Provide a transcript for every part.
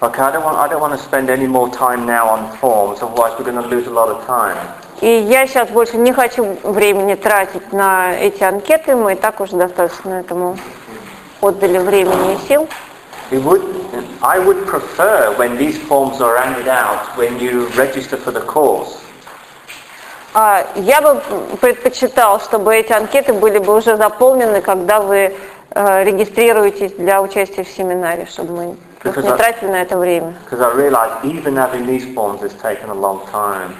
Okay, I don't want I don't want to spend any more time now on forms, otherwise we're going to lose a lot of time. И я сейчас больше не хочу времени тратить на эти анкеты, мы и так уже достаточно этому отдали времени и сил. It would, I would prefer when these forms are handed out when you register for the course. А, Я бы предпочитал, чтобы эти анкеты были бы уже заполнены, когда вы э, регистрируетесь для участия в семинаре, чтобы мы не Because I- тратили на это время. I realise even having these forms has taken a long time.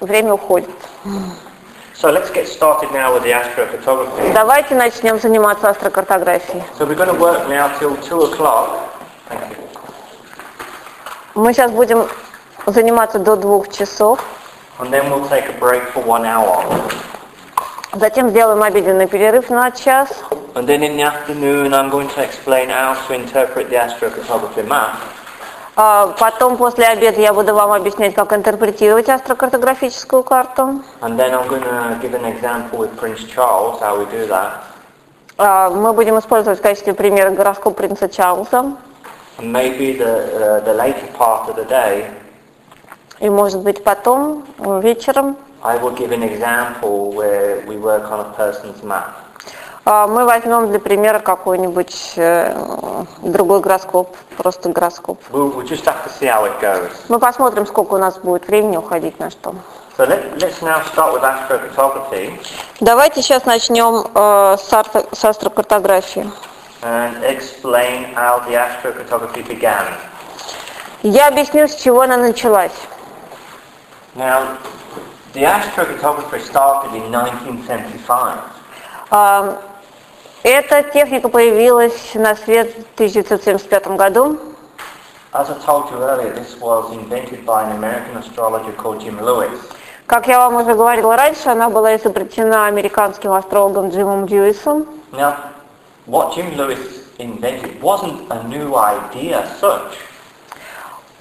Время уходит. So let's get started now with the astrophotography. Давайте начнем заниматься астрокартографией. So we're going to work now till 2 o'clock. Мы сейчас будем заниматься до двух часов. And then we'll take a break for one hour. Затем сделаем обеденный перерыв на час. And then in the afternoon I'm going to explain how to interpret the astrophotography map. А Потом, после обеда, я буду вам объяснять, как интерпретировать астрокартографическую карту. And then I'm going to give an example with Prince Charles, how we do that. А, Мы будем использовать в качестве примера гороскоп принца Чарльза. And maybe the, uh, the later part of the day И, может быть, потом, э, вечером, I will give an example where we work on a person's map. А, мы возьмем для примера какой-нибудь э, другой гороскоп, просто гороскоп. Мы посмотрим, сколько у нас будет времени уходить на что. So let, let's now start with astrophotography Давайте сейчас начнем э, с, арто- с астрокартографии. and explain how the astrophotography began. Я объясню, с чего она началась. Now, the astrophotography started in 1975. А, Эта техника появилась на свет в 1975 году. As I told you earlier, this was invented by an American astrologer called Jim Lewis. Как я вам уже говорила раньше, она была изобретена американским астрологом Джимом Дьюисом. Now, what Jim Lewis invented wasn't a new idea as such.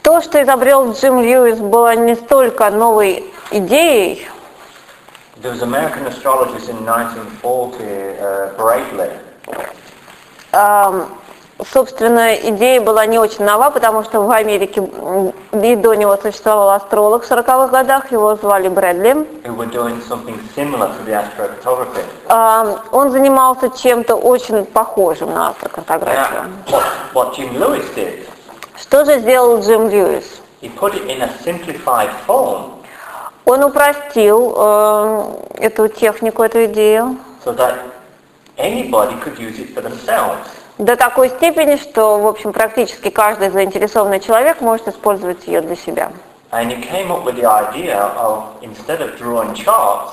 То, что изобрел Джим Льюис, было не столько новой идеей. There was American astrologers in 1940, uh, Bradley, а, Собственно, идея была не очень нова, потому что в Америке и до него существовал астролог в 40-х годах, его звали Брэдли. А, Он занимался чем-то очень похожим на астрокартографию. Now, what, what Jim Lewis did, Что же сделал Джим Льюис? he put it in a simplified form Он упростил э, эту технику, эту идею so that anybody could use it for themselves. до такой степени, что, в общем, практически каждый заинтересованный человек может использовать ее для себя. And he came up with the idea of, instead of drawing charts,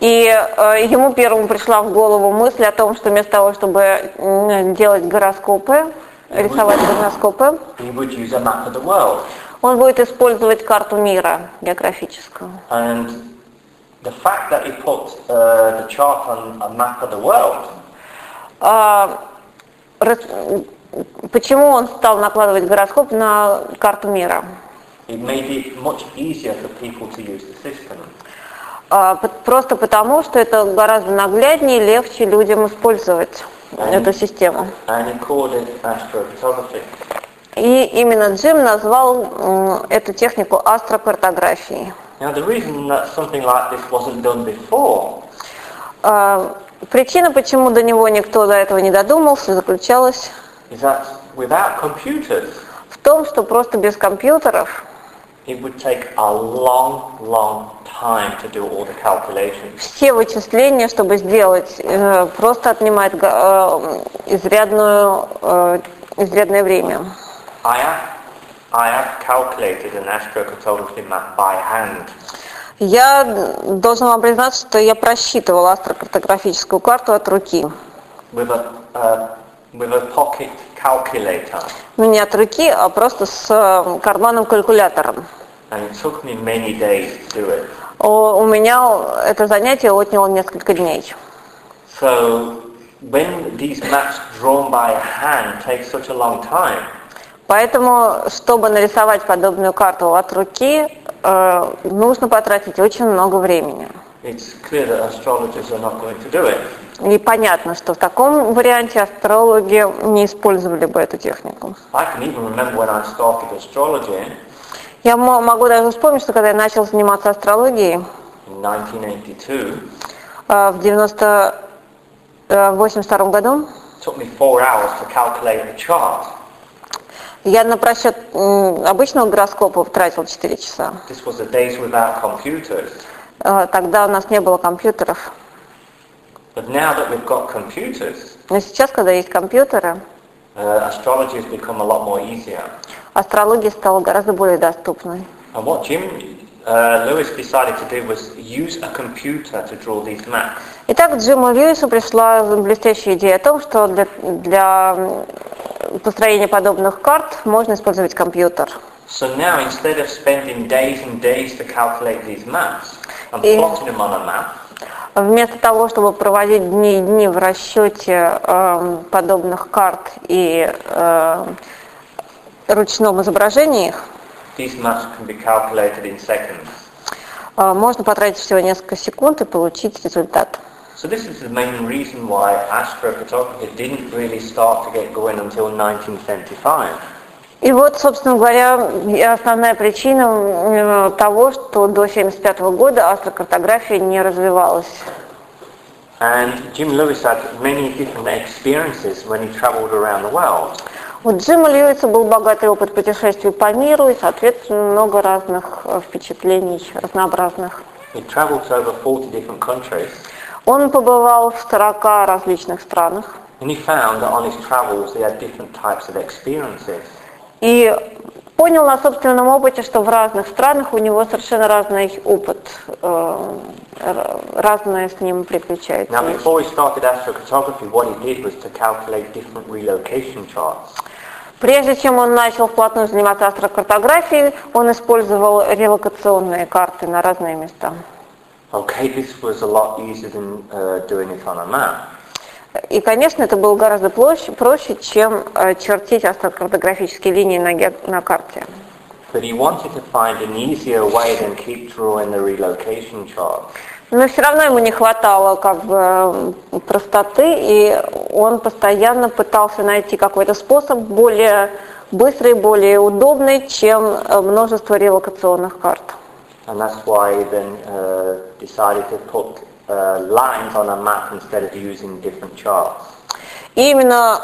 И э, ему первому пришла в голову мысль о том, что вместо того, чтобы делать гороскопы, рисовать гороскопы, he would use a map of the world. Он будет использовать карту мира географическую. And the fact that he put uh, the chart on a map of the world рас- Почему он стал накладывать гороскоп на карту мира? it made it much easier for people to use the system. А, Просто потому, что это гораздо нагляднее и легче людям использовать эту систему. And he called it astrophotography. И именно Джим назвал эту технику астрокартографией. Now the reason that something like this wasn't done before А, Причина, почему до него никто до этого не додумался, заключалась is that without computers, в том, что просто без компьютеров it would take a long, long time to do all the calculations. все вычисления, чтобы сделать, э, просто отнимает э, изрядную, э, изрядное время. I have, I have calculated an astrocartography map by hand. Я должна вам признаться, что я просчитывала астрокартографическую карту от руки. with a, uh, with a pocket calculator. Ну не от руки, а просто с э, карманным калькулятором. And it took me many days to do it. О, У меня это занятие отняло несколько дней. So when these maps drawn by hand take such a long time, Поэтому, чтобы нарисовать подобную карту от руки, э, нужно потратить очень много времени. И понятно, что в таком варианте астрологи не использовали бы эту технику. Я мо- могу даже вспомнить, что когда я начал заниматься астрологией in 1982, э, в 1982 году, я на просчет обычного гороскопа тратил 4 часа. This was the days without computers. Э, Тогда у нас не было компьютеров. But now that we've got computers, Но сейчас, когда есть компьютеры, uh, astrology has become a lot more easier. астрология стала гораздо более доступной. And what Jim Lewis decided to do was use a computer to draw these maps. Итак, Джиму Льюису пришла блестящая идея о том, что для, для построения подобных карт можно использовать компьютер. So now instead of spending days and days to calculate these maps and И- plotting them on a map, Вместо того, чтобы проводить дни и дни в расчете эм, подобных карт и эм, ручном изображении их, these maps can be calculated in seconds. э, можно потратить всего несколько секунд и получить результат. So this is the main reason why astrophotography didn't really start to get going until 1975. И вот, собственно говоря, и основная причина э, того, что до 1975 года астрокартография не развивалась. And Jim Lewis had many different experiences when he traveled around the world. У Джима Льюиса был богатый опыт путешествий по миру и, соответственно, много разных э, впечатлений, разнообразных. He traveled to over 40 different countries Он побывал в 40 различных странах and he found that on his travels he had different types of experiences. и понял на собственном опыте, что в разных странах у него совершенно разный опыт, э, р- разное с ним приключается. Now before he started astrocartography what he did was to calculate different relocation charts. Прежде чем он начал вплотную заниматься астрокартографией, он использовал релокационные карты на разные места. Okay, this was a lot easier than uh, doing it on a map. И, конечно, это было гораздо проще, проще чем э, чертить астрокартографические линии на, на карте. But he wanted to find an easier way than keep drawing the relocation chart. Но все равно ему не хватало как бы э, простоты, и он постоянно пытался найти какой-то способ более быстрый, более удобный, чем э, множество релокационных карт. And that's why he then uh, decided to put uh, lines on a map instead of using different charts. И именно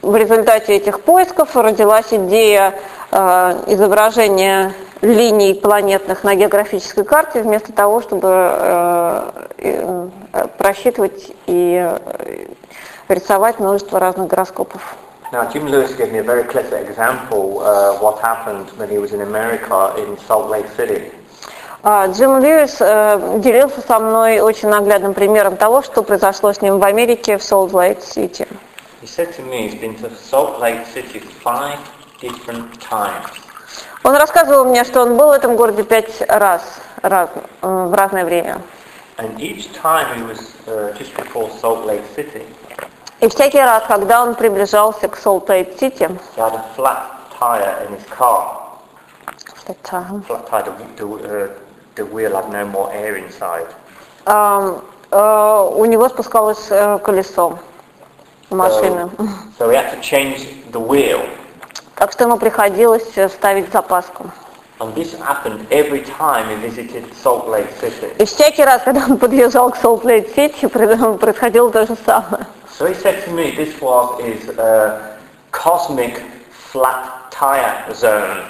в результате этих поисков родилась идея э, изображения линий планетных на географической карте вместо того, чтобы э, просчитывать и э, рисовать множество разных гороскопов. Now, Jim Lewis gave me a very clever example uh, what happened when he was in America in Salt Lake City. А, Джим Льюис э, делился со мной очень наглядным примером того, что произошло с ним в Америке в Солт-Лейк-Сити. He said to me he's been to Salt Lake City five different times. Он рассказывал мне, что он был в этом городе пять раз, раз э, в разное время. And each time he was uh, just before Salt Lake City, И всякий раз, когда он приближался к Солт-Лейк-Сити, uh, э, у него спускалось э, колесо машины. So he had to change the wheel. Так что ему приходилось э, ставить запаску. And this happened every time he visited Salt Lake City. И всякий раз, когда он подъезжал к Солт-Лейк-Сити, происходило то же самое. So he said to me this was his uh, cosmic flat tire zone.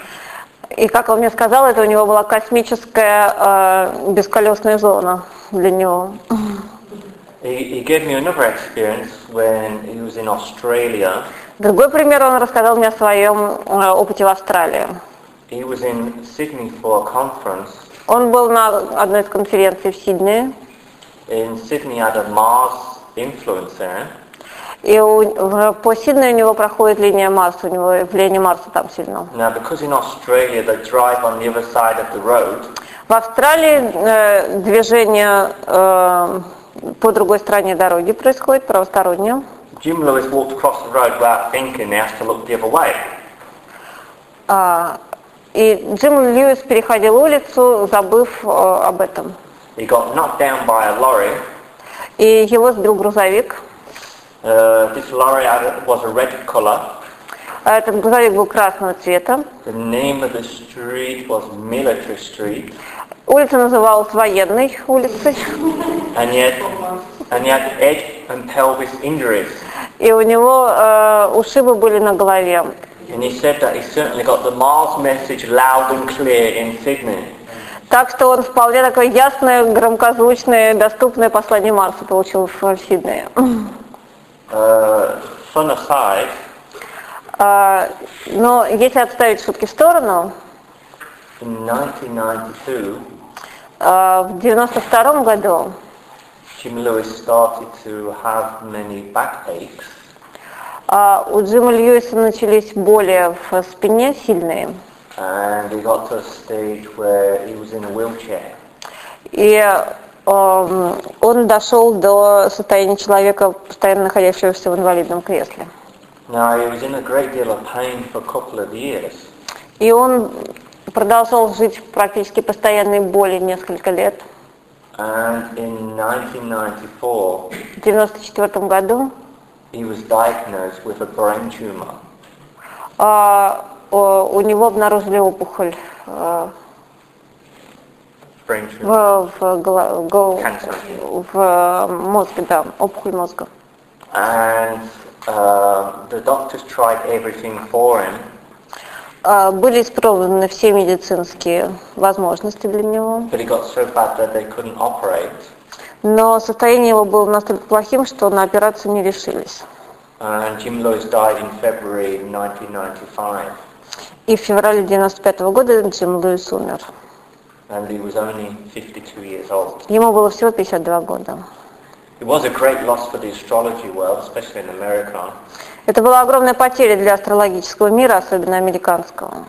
И как он мне сказал, это у него была космическая э, бесколесная зона для него. He, he gave me another experience when he was in Australia. Другой пример он рассказал мне о своем э, опыте в Австралии. He was in Sydney for a conference. Он был на одной из конференций в Сиднее, In Sydney had a Mars influence there. и у- по Сиднею у него проходит линия Марса, у него влияние Марса там сильно. Now because in Australia they drive on the other side of the road, В Австралии э, движение э, по другой стороне дороги происходит, правостороннее. Jim Lewis walked across the road without thinking he has to look the other way. А, и Джим Льюис переходил улицу, забыв э, об этом. He got knocked down by a lorry И И его сбил грузовик. Uh, this lorry had- was a red color. А Этот грузовик был красного цвета. The name of the street was Military Street. Улица называлась Военной улицей. And yet, and he had head and pelvis injuries. И у него э, ушибы были на голове. And he said that he certainly got the Mars message loud and clear in Sydney. Так что он вполне такое ясное, громкозвучное, доступное послание Марса получил в Сиднее. Uh, fun aside, А, Но если отставить шутки в сторону, in 1992, а, в 92 году Jim Lewis started to have many backaches. а, у Джима Льюиса начались боли в спине сильные. And he got to a stage where he was in a wheelchair. И эм, он дошел до состояния человека, постоянно находящегося в инвалидном кресле. Now, he was in a great deal of pain for a couple of years. И он продолжал жить в практически постоянной боли несколько лет. And in 1994, В 1994 году he was diagnosed with a brain tumor. а, о, у него обнаружили опухоль а, Brain tumor. в, в гола- гол- Cancer. в мозге, да, опухоль мозга. And uh, the doctors tried everything for him, А, Были испробованы все медицинские возможности для него, so но состояние его было настолько плохим, что на операцию не решились. 1995, И в феврале 95 года Джим Льюис умер. and he was only 52 years old. Ему было всего 52 года. It was a great loss for the astrology world, especially in America. Это была огромная потеря для астрологического мира, особенно американского.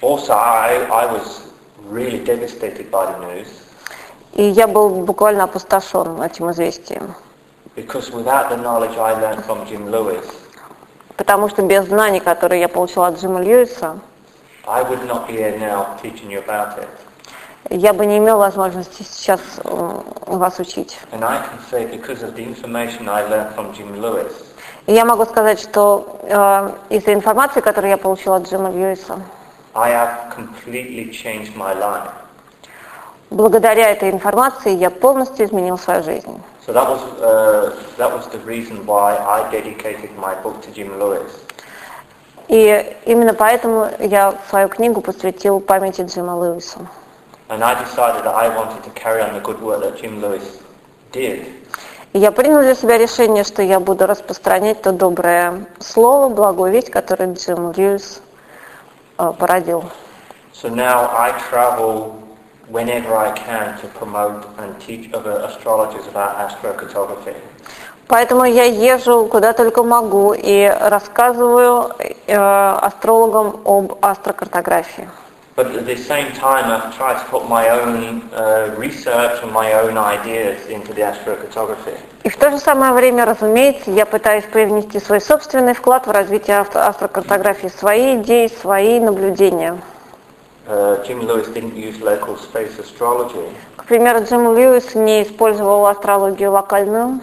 Also, I, I was really devastated by the news И я был буквально опустошен этим известием. because without the knowledge I learned from Jim Lewis, Потому что без знаний, которые я получила от Джима Льюиса, I would not be here now teaching you about it. я бы не имел возможности сейчас м, вас учить. And I can say because of the information I learned from Jim Lewis, И я могу сказать, что э, из-за информации, которую я получила от Джима Льюиса, I have completely changed my life. благодаря этой информации я полностью изменил свою жизнь. So that was, uh, that was the reason why I dedicated my book to Jim Lewis. И именно поэтому я свою книгу посвятил памяти Джима Льюиса. And I decided that I wanted to carry on the good work that Jim Lewis did. И я принял для себя решение, что я буду распространять то доброе слово, благую весть, которое Джим Льюис э, породил. So now I travel whenever I can to promote and teach other astrologers about astrocartography. Поэтому я езжу куда только могу и рассказываю э, астрологам об астрокартографии. But at the same time, I've tried to put my own uh, research and my own ideas into the astrocartography. И в то же самое время, разумеется, я пытаюсь привнести свой собственный вклад в развитие астрокартографии, свои идеи, свои наблюдения. Uh, Jim Lewis didn't use local space astrology, К примеру, Джим Льюис не использовал астрологию локальную,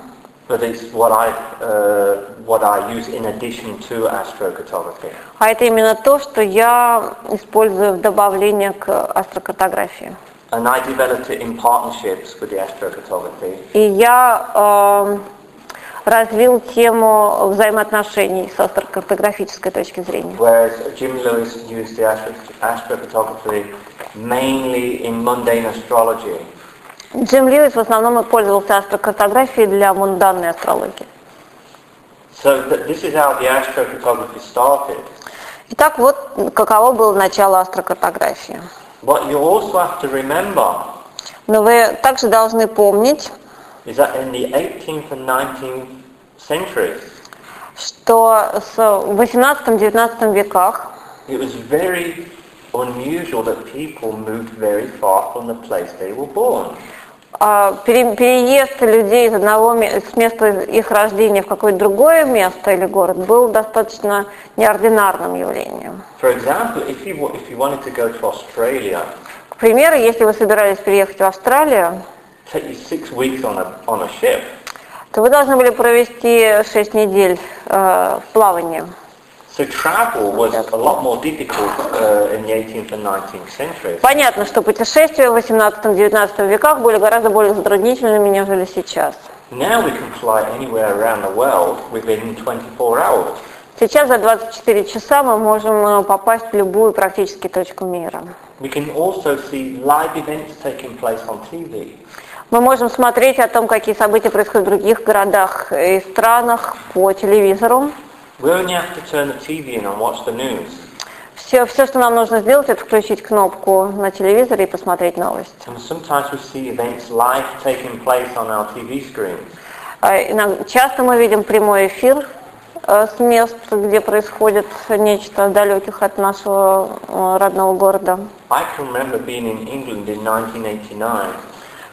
but it's what I, uh, what I use in addition to astrocartography. а это именно то, что я использую в добавление к астрокартографии. And I developed it in partnerships with the astrocartography. И я э, развил тему взаимоотношений с астрокартографической точки зрения. Whereas Jim Lewis used the astro- astrocartography mainly in mundane astrology. Джим Льюис в основном использовался астрокартографией для мунданной астрологии. So th- this is how the astrocartography started. Итак, вот каково было начало астрокартографии. What you also have to remember Но вы также должны помнить, is that in the 18th and 19th centuries, что в 18-19 веках it was very unusual that people moved very far from the place they were born. А, пере- переезд людей из одного с места их рождения в какое-то другое место или город был достаточно неординарным явлением. For example, if you, wa- if you wanted to go to Australia, К примеру, если вы собирались переехать в Австралию, take you six weeks on a, on a ship. что вы должны были провести 6 недель э, в плавании. Понятно, что путешествия в 18-19 веках были гораздо более затруднительными, нежели сейчас. Now we can fly anywhere around the world within 24 hours. Сейчас за 24 часа мы можем э, попасть в любую практически точку мира. We can also see live events taking place on TV. Мы можем смотреть о том, какие события происходят в других городах и странах по телевизору. We only have to turn the TV in and watch the news. Все, все, что нам нужно сделать, это включить кнопку на телевизоре и посмотреть новости. And sometimes we see events live taking place on our TV screens. Иногда- Часто мы видим прямой эфир э, с мест, где происходит нечто далеких от нашего э, родного города. I can remember being in England in 1989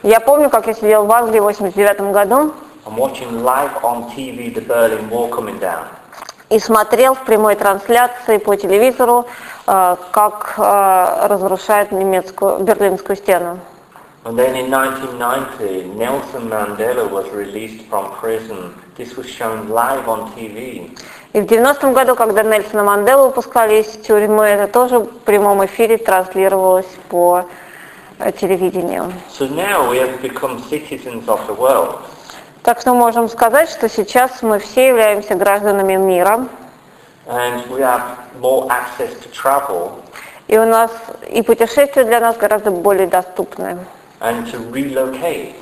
Я помню, как я сидел в Англии в 89 году and watching live on TV the Berlin Wall coming down. И смотрел в прямой трансляции по телевизору, э, как э, разрушают немецкую Берлинскую стену. And then in 1990, Nelson Mandela was released from prison. This was shown live on TV. И в 90-м году, когда Нельсона Манделу выпускали из тюрьмы, это тоже в прямом эфире транслировалось по э, телевидению. So now we have become citizens of the world. Так что можем сказать, что сейчас мы все являемся гражданами мира, And we have more access to travel и у нас и путешествия для нас гораздо более доступны. and to relocate.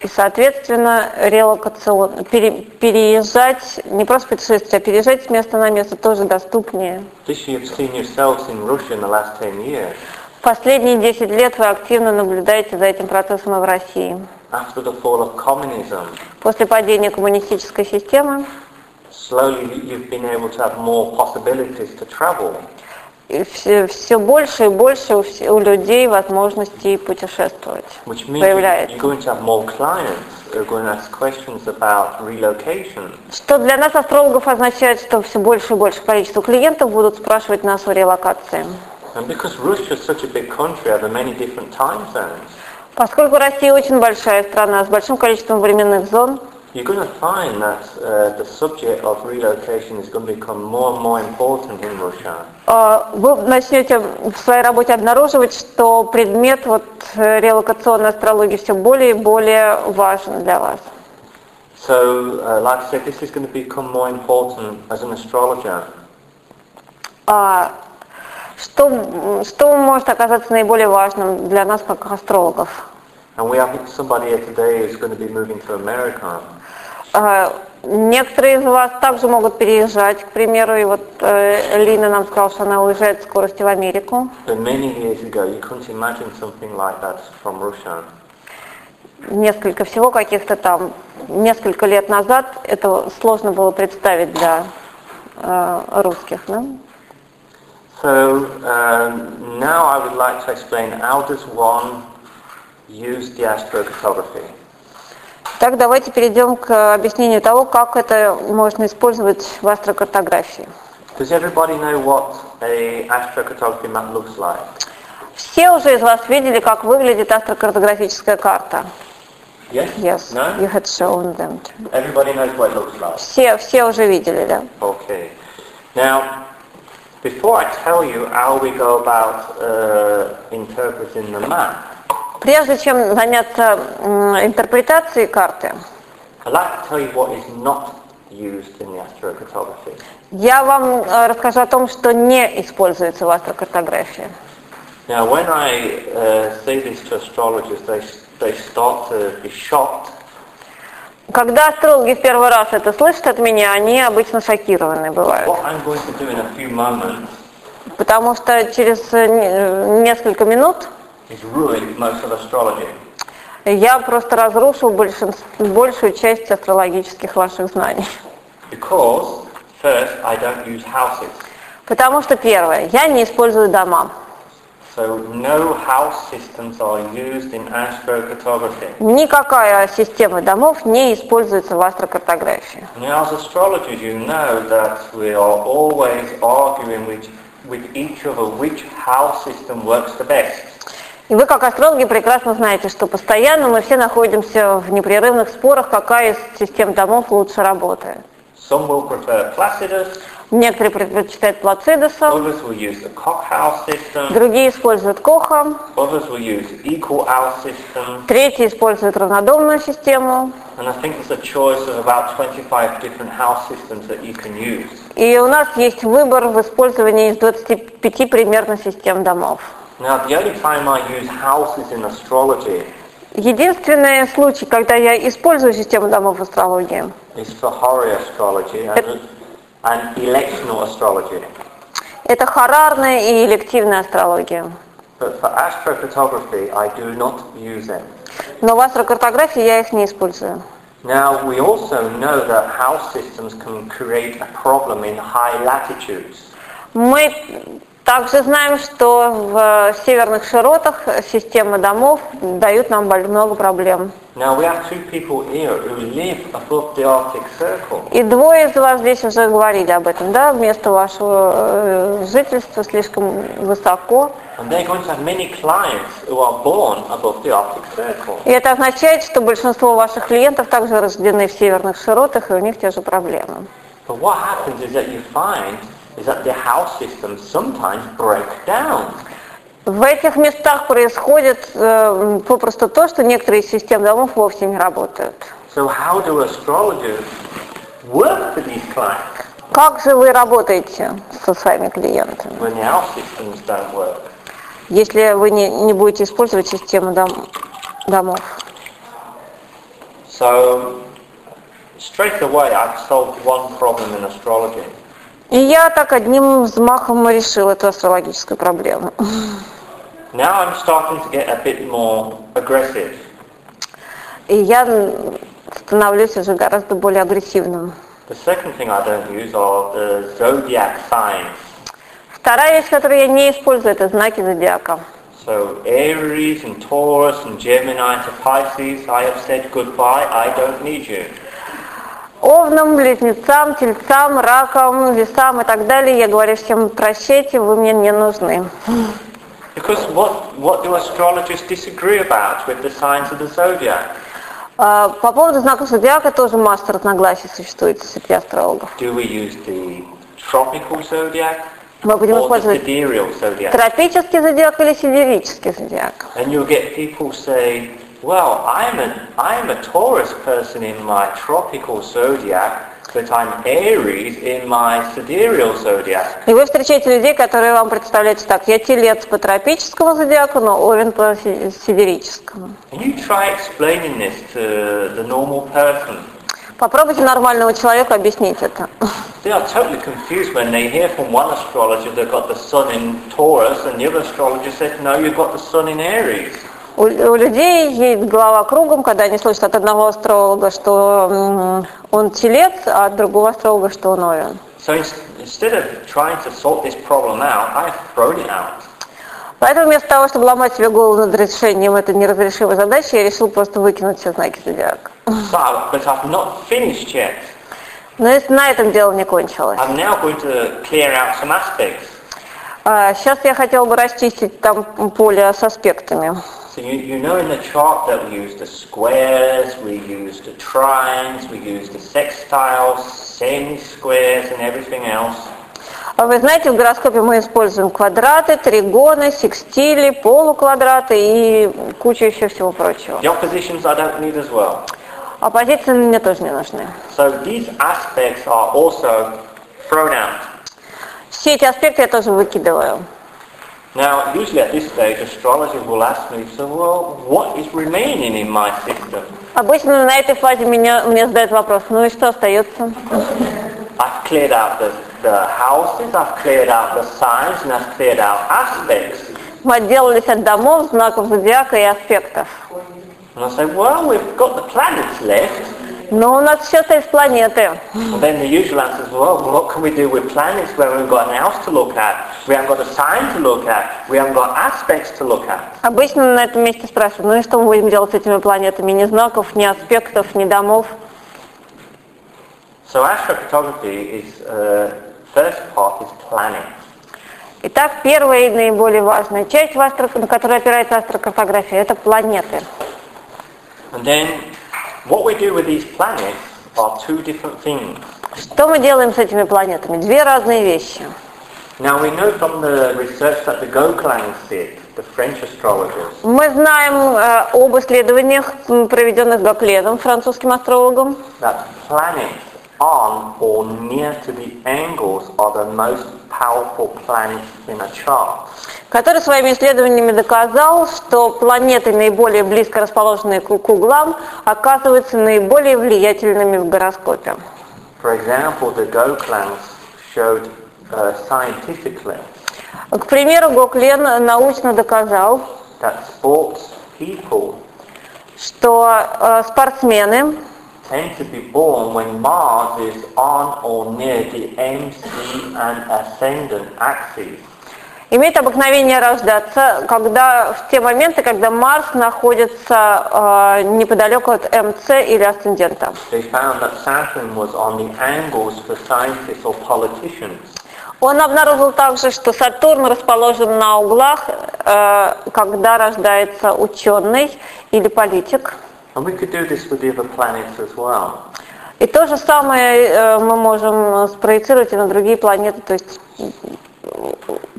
И, соответственно, релокационно, пере- переезжать, не просто путешествовать, а переезжать с места на место тоже доступнее. This you've seen yourselves in Russia in the last 10 years. Последние 10 лет вы активно наблюдаете за этим процессом и в России. After the fall of communism, После падения коммунистической системы slowly you've been able to have more possibilities to travel. все, все больше и больше у, вс- у людей возможностей путешествовать Which means появляется. you're going to have more clients who are going to ask questions about relocation. Что для нас, астрологов, означает, что все больше и больше количество клиентов будут спрашивать нас о релокации. And because Russia is such a big country, there are many different time zones. Поскольку Россия очень большая страна с большим количеством временных зон, You're going to find that uh, the subject of relocation is going to become more and more important in Russia. э, вы начнете в своей работе обнаруживать, что предмет вот, э, релокационной астрологии все более и более важен для вас. So, uh, like I said, this is going to become more important as an astrologer. А что, что может оказаться наиболее важным для нас, как астрологов? And we have somebody here today who's going to be moving to America. А, Некоторые из вас также могут переезжать, к примеру, и вот э, Лина нам сказала, что она уезжает в скорости в Америку. But many years ago, you couldn't imagine something like that from Russia. Несколько всего каких-то там, несколько лет назад это сложно было представить для э, русских. да? So um, now I would like to explain how does one use the astrocartography. Так, давайте перейдем к объяснению того, как это можно использовать в астрокартографии. Does everybody know what a astrocartography map looks like? Все уже из вас видели, как выглядит астрокартографическая карта. Yes? Yes, No? you had shown them. Everybody knows what it looks like. Все, все уже видели, да? Okay. Now, before I tell you how we go about uh, interpreting the map, Прежде чем заняться м, интерпретацией карты, I'd like to tell you what is not used in the astrocartography. я вам э, расскажу о том, что не используется в астрокартографии. Now, when I uh, say this to astrologers, they, they start to be shocked Когда астрологи в первый раз это слышат от меня, они обычно шокированы бывают. Потому что через э, э, несколько минут я просто большинс- большую часть астрологических ваших знаний. Because, first. Потому что первое, я не использую дома. So no house systems are used in astrocartography. Никакая система домов не используется в астрокартографии. Now, as astrologers, you know that we are always arguing with, with each other which house system works the best. И вы, как астрологи, прекрасно знаете, что постоянно мы все находимся в непрерывных спорах, какая из систем домов лучше работает. Some will prefer Placidus, Некоторые предпочитают system, другие используют Коха, третьи используют равнодомную систему. and I think there's a choice of about 25 different house systems that you can use. И у нас есть выбор в использовании из 25 примерно систем домов. Now, the only time I use houses in astrology Единственный случай, когда я использую систему домов в астрологии, is for horary astrology and, and electional astrology. это харарная и элективная астрология. But for astrophotography, I do not use them. Но в астрокартографии я их не использую. Now, we also know that house systems can create a problem in high latitudes. Мы также знаем, что в северных широтах системы домов дают нам много проблем. Now, we have two people here who live above the Arctic Circle. И двое из вас здесь уже говорили об этом, да, место вашего э, жительства слишком высоко. And they're going to have many clients who are born above the Arctic Circle. И это означает, что большинство ваших клиентов также рождены в северных широтах, и у них те же проблемы. But what happens is that you find is that the house systems sometimes break down. В этих местах происходит э, попросту то, что некоторые из систем домов вовсе не работают. So how do astrologers work for these clients Как же вы работаете со своими клиентами, when the house systems don't work? если вы не, не будете использовать систему дом- домов? So straight away I've solved one problem in astrology. И я так одним взмахом решил эту астрологическую проблему. Now I'm starting to get a bit more aggressive. И я становлюсь уже гораздо более агрессивным. The second thing I don't use are the zodiac signs. Вторая вещь, которую я не использую, это знаки зодиака. So Aries and Taurus and Gemini to Pisces, I have said goodbye, I don't need you. Овнам, близнецам, тельцам, ракам, весам и так далее. Я говорю всем, прощайте, вы мне не нужны. Because what, what do astrologers disagree about with the signs of the zodiac? А, По поводу знаков зодиака тоже масса разногласий существует среди астрологов. Do we use the tropical zodiac Мы будем использовать тропический зодиак или сидерический зодиак. And you'll get people say, well, I'm a, I'm a Taurus person in my tropical zodiac, but I'm Aries in my sidereal zodiac. И вы встречаете людей, которые вам представляются так. Я телец по тропическому зодиаку, но овен по си- сидерическому. Can you try explaining this to the normal person? Попробуйте нормальному человеку объяснить это. They are totally confused when they hear from one astrologer they've got the sun in Taurus and the other astrologer says, no, you've got the sun in Aries. У, у людей едет голова кругом, когда они слышат от одного астролога, что он телец, а от другого астролога, что он овен. So ins- instead of trying to sort this problem out, I've thrown it out. Поэтому вместо того, чтобы ломать себе голову над решением этой неразрешимой задачи, я решил просто выкинуть все знаки зодиака. So. Но на этом дело не кончилось. Some aspects. А, Сейчас я хотела бы расчистить там поле с аспектами. So you, you know in the chart that we use the squares, we use the trines, we use the sextiles, semi-squares and everything else. А Вы знаете, в гороскопе мы используем квадраты, тригоны, секстили, полуквадраты и кучу еще всего прочего. The oppositions I don't need as well. Оппозиции мне тоже не нужны. So these aspects are also thrown out. Все эти аспекты я тоже выкидываю. Now, usually at this stage, astrologers will ask me, so well, what is remaining in my system? Обычно на этой фазе меня, мне задают вопрос, ну и что остается? I've cleared out the, the houses, I've cleared out the signs, and I've cleared out aspects. Мы отделались от домов, знаков зодиака и аспектов. And I say, well, we've got the planets left. Но у нас еще есть планеты. Well, then the usual answer is, well, what can we do with planets when we've got an house to look at? We haven't got a sign to look at. We haven't got aspects to look at. Обычно на этом месте спрашивают, ну и что мы будем делать с этими планетами? Ни знаков, ни аспектов, ни домов. So astrophotography is, uh, first part is planning. Итак, первая и наиболее важная часть, в астро... на которую опирается астрокартография, это планеты. And then what we do with these planets are two different things. Что мы делаем с этими планетами? Две разные вещи. Now we know from the research that the Goklangs did, the French astrologers, Мы знаем э, об исследованиях, проведенных Гокленом, французским астрологом, that planets on or near to the angles are the most powerful planets in a chart. который своими исследованиями доказал, что планеты, наиболее близко расположенные к углам, оказываются наиболее влиятельными в гороскопе. For example, the Goklangs showed uh, scientifically К примеру, Гоклен научно доказал, that sports people что э, спортсмены tend to be born when Mars is on or near the MC and ascendant axes. имеют обыкновение рождаться, когда в те моменты, когда Марс находится э, неподалеку от МЦ или асцендента. Он обнаружил также, что Сатурн расположен на углах, э, когда рождается ученый или политик. And we could do this with the other planets as well. И то же самое э, мы можем спроецировать и на другие планеты, то есть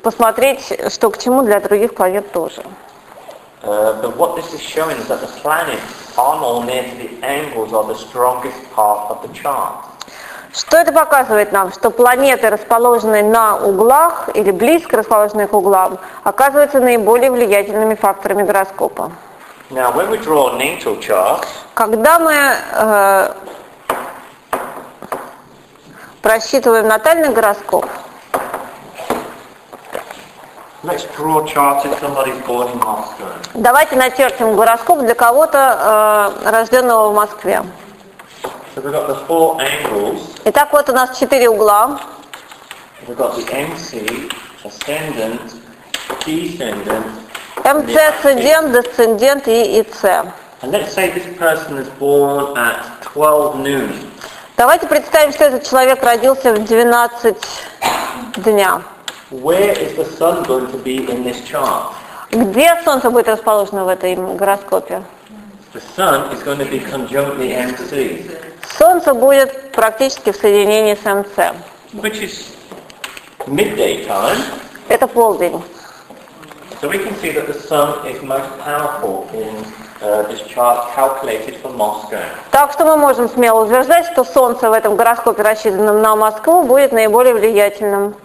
посмотреть, что к чему для других планет тоже. Uh, but what this is showing is that the planets on or near to the angles are the strongest part of the chart. Что это показывает нам? Что планеты, расположенные на углах или близко расположенные к углам, оказываются наиболее влиятельными факторами гороскопа. Now, when we draw natal charts, Когда мы э, просчитываем натальный гороскоп, let's draw charts if somebody's born in Moscow. давайте начертим гороскоп для кого-то, э, рожденного в Москве. So we've got the four angles. Итак, вот у нас четыре угла. We've got the MC, ascendant, descendant, МЦ, асцендент, десцендент и ИЦ. and let's say this person is born at 12 noon. Давайте представим, что этот человек родился в 12 дня. Where is the sun going to be in this chart? Где Солнце будет расположено в этом гороскопе? The sun is going to be conjunct the MC, Солнце будет практически в соединении с МЦ. which is midday time. Это полдень. So we can see that the sun is most powerful in uh, this chart calculated for Moscow. Так что мы можем смело утверждать, что Солнце в этом гороскопе, рассчитанном на Москву, будет наиболее влиятельным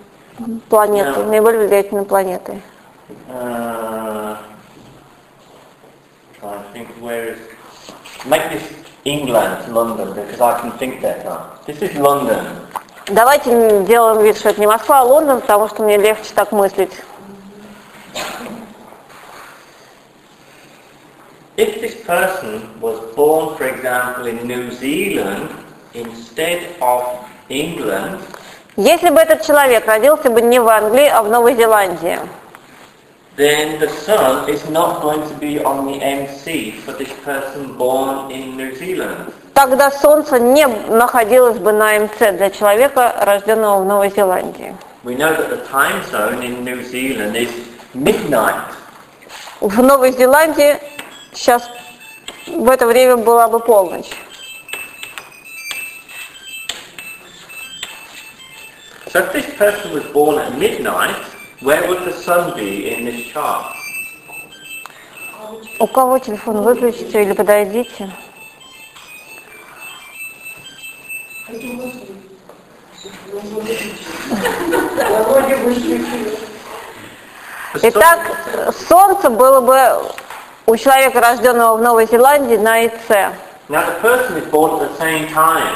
планетой, Да. наиболее влиятельной планетой. Uh, to think where is... Make this England, London, because I can think better. This is London. Давайте делаем вид, что это не Москва, а Лондон, потому что мне легче так мыслить. If this person was born, for example, in New Zealand instead of England, Если бы этот человек родился бы не в Англии, а в Новой Зеландии, then the sun is not going to be on the MC for this person born in New Zealand. тогда Солнце не находилось бы на МЦ для человека, рожденного в Новой Зеландии. We know that the time zone in New Zealand is midnight. В Новой Зеландии сейчас в это время была бы полночь. So if this person was born at midnight, where would the sun be in this chart? У кого телефон выключите или подойдите? Итак, Солнце было бы у человека, рожденного в Новой Зеландии, на ИЦ. now the person is born at the same time.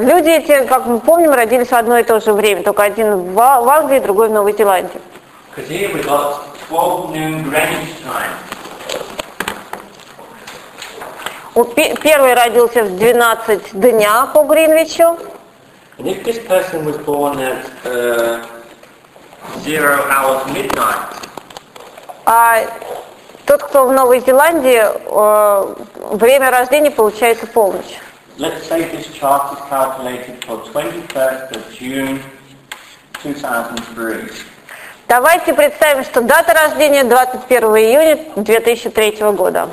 Люди эти, как мы помним, родились в одно и то же время, только один в А- Англии, другой в Новой Зеландии. Because here we've got 12 noon Greenwich time. У пе- Первый родился в 12 дня по Гринвичу, And if this person was born at uh, zero hours midnight, а тот, кто в Новой Зеландии, э, время рождения получается полночь. let's say this chart is calculated for 21st of June 2003. Давайте представим, что дата рождения 21 июня 2003 года.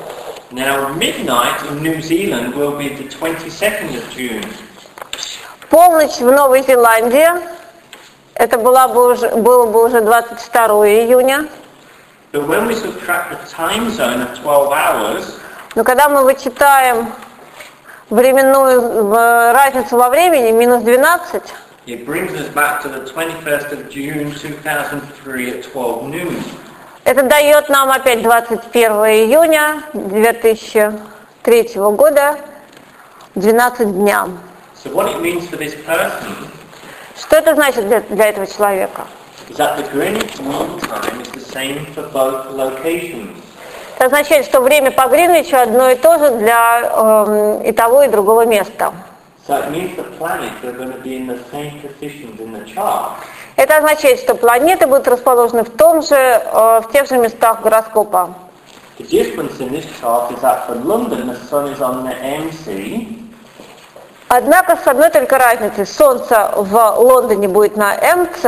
Now, midnight in New Zealand will be the 22nd of June. Полночь в Новой Зеландии, это была бы уже, было бы уже 22 июня. Но когда мы вычитаем временную разницу во времени, минус 12, it brings us back to the 21st of June 2003 at 12 noon. это дает нам опять 21 июня 2003 года, 12 дня. So what it means for this person Что это значит для, для этого человека? Is that the Greenwich Mean Time is the same for both locations. Это означает, что время по Гринвичу одно и то же для эм, и того, и другого места. So it means the planets are going to be in the same positions in the chart. Это означает, что планеты будут расположены в том же, э, в тех же местах гороскопа. The difference in this chart is that for London the sun is on the MC Однако с одной только разницей. Солнце в Лондоне будет на МЦ,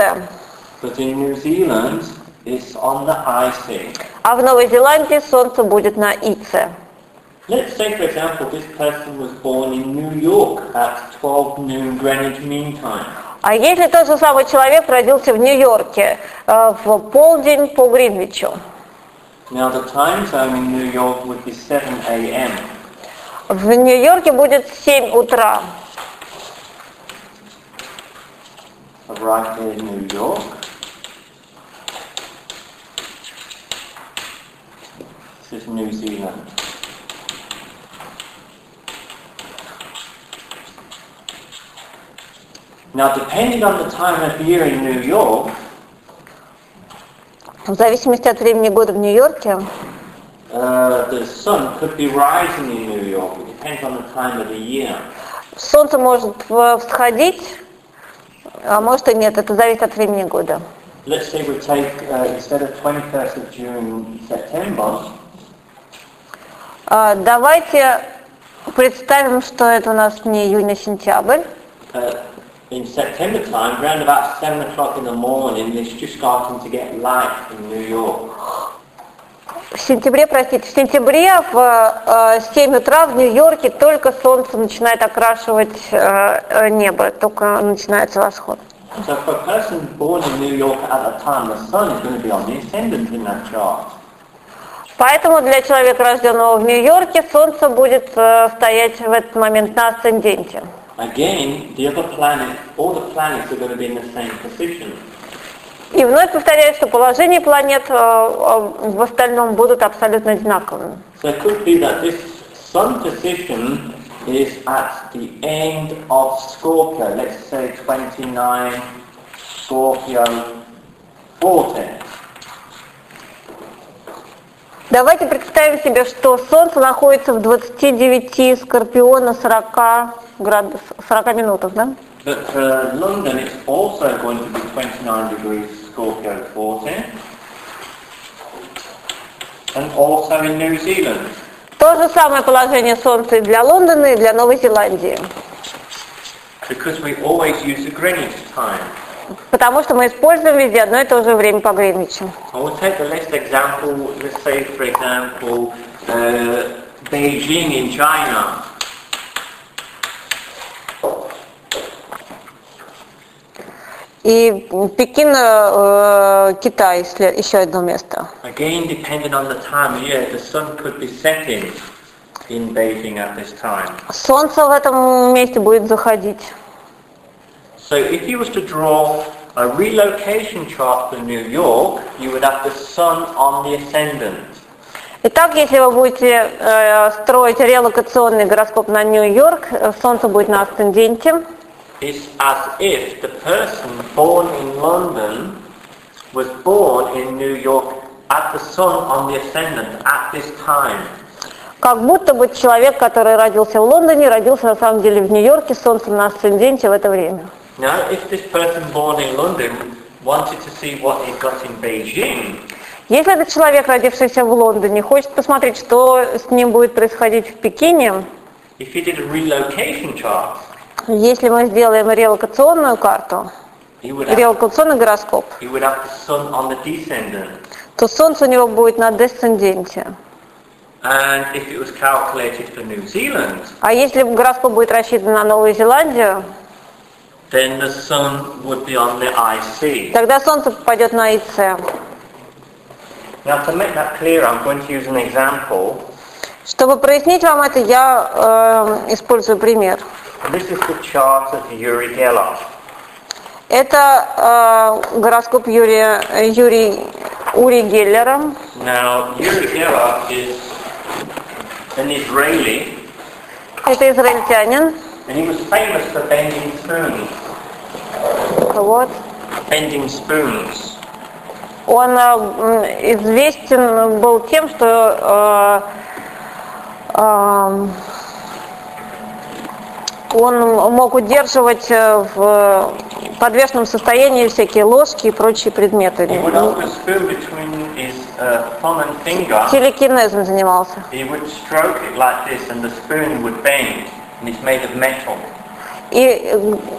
but in New Zealand it's on the IC. а в Новой Зеландии Солнце будет на ИЦ. Let's say, for example, this person was born in New York at 12 noon Greenwich Mean Time. А если тот же самый человек родился в Нью-Йорке э, в полдень по Гринвичу, Now the time zone in New York would be 7 a.m. в Нью-Йорке будет 7 утра. Right here in New York. This is New Zealand. Now depending on the time of year in New York, В зависимости от времени года в Нью-Йорке uh, the sun could be rising in New York. It depends on the time of the year. солнце может э, всходить, а может и нет. Это зависит от времени года. Let's say we take, uh, instead of 21st of June, September, А, Давайте представим, что это у нас не июнь, а сентябрь. uh, in September time, around about 7 o'clock in the morning, it's just starting to get light in New York. В сентябре, простите, в сентябре в э, 7 утра в Нью-Йорке только солнце начинает окрашивать э, э, небо, только начинается восход. So for a person born in New York at that time, the sun is going to be on the ascendant in that chart. Поэтому для человека, рожденного в Нью-Йорке, солнце будет э, стоять в этот момент на асценденте. Again, the other planets, all the planets are going to be in the same position. И вновь повторяю, что положение планет э, э, в остальном будут абсолютно одинаковыми. So it could be that this sun position is at the end of Scorpio, let's say 29 Scorpio 40. Давайте представим себе, что Солнце находится в 29 Скорпиона 40 градус, 40 минутах, да? But for London it's also going to be 29 degrees Scorpio 40. And also in New Zealand. То же самое положение Солнца и для Лондона, и для Новой Зеландии. Because we always use the Greenwich time. Потому что мы используем везде одно и то же время по Гринвичу. I will take the next example, let's say for example, uh, Beijing in China. И Пекин, э, Китай, сле- еще одно место. Again, depending on the time of year, the sun could be setting in Beijing at this time. Солнце в этом месте будет заходить. So if you was to draw a relocation chart for New York, you would have the sun on the ascendant. Итак, если вы будете э, строить релокационный гороскоп на Нью-Йорк, э, Солнце будет на асценденте. It's as if the person born in London was born in New York at the sun on the ascendant at this time. Как будто бы человек, который родился в Лондоне, родился на самом деле в Нью-Йорке, Солнце на асценденте в это время. Now, if this person born in London wanted to see what he got in Beijing, Если этот человек, родившийся в Лондоне, хочет посмотреть, что с ним будет происходить в Пекине, if he did a relocation chart, если мы сделаем релокационную карту, релокационный гороскоп, he would have the sun on the descendant. то Солнце у него будет на десценденте. And if it was calculated for New Zealand, А если гороскоп будет рассчитан на Новую Зеландию, then the sun would be on the IC. тогда Солнце попадет на ИЦ. Now to make that clear, I'm going to use an example. Чтобы прояснить вам это, я э, использую пример. And this is the chart of Uri Geller. Это э, гороскоп Юрия, Юрий Ури Геллера. Now, Uri Geller is an Israeli, Это израильтянин. And he was famous for bending spoons. Вот. Bending spoons. Он э, известен был тем, что э, э, он мог удерживать э, в подвешенном состоянии всякие ложки и прочие предметы. Finger. Телекинезом занимался. And it's made of metal. И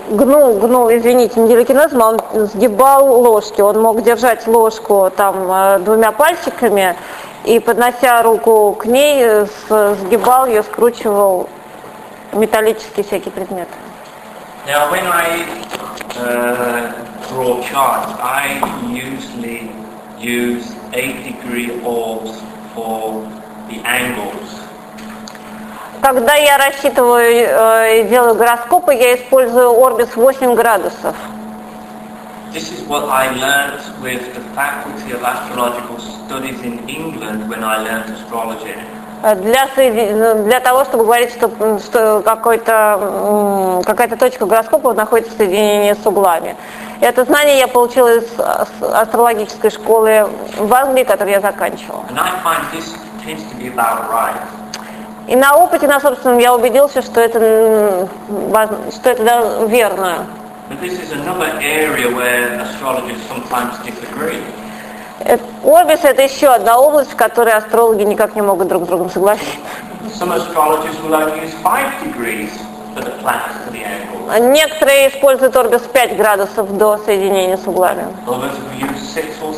гнул, гнул, извините, не телекинезом, а он сгибал ложки. Он мог держать ложку там э, двумя пальчиками и, поднося руку к ней, э, сгибал ее, скручивал металлические всякие предметы. Now, when I uh, draw charts, I usually use 8 degree orbs for the angles. Когда я рассчитываю э, и делаю гороскопы, я использую орбис 8 градусов. This is what I learnt with the Faculty of Astrological Studies in England when I learnt astrology. Э, Для, соеди- для того, чтобы говорить, что, что какой-то, какая-то точка гороскопа находится в соединении с углами. Это знание я получила из ас- астрологической школы в Англии, которую я заканчивала. And I find this tends to be about right. И на опыте, на собственном, я убедился, что это, что это верно. Э, Орбис – это еще одна область, в которой астрологи никак не могут друг с другом согласиться. Some astrologers will only use 5 degrees for the planets to the angle. Некоторые используют орбис 5 градусов до соединения с углами, Others will use 6 or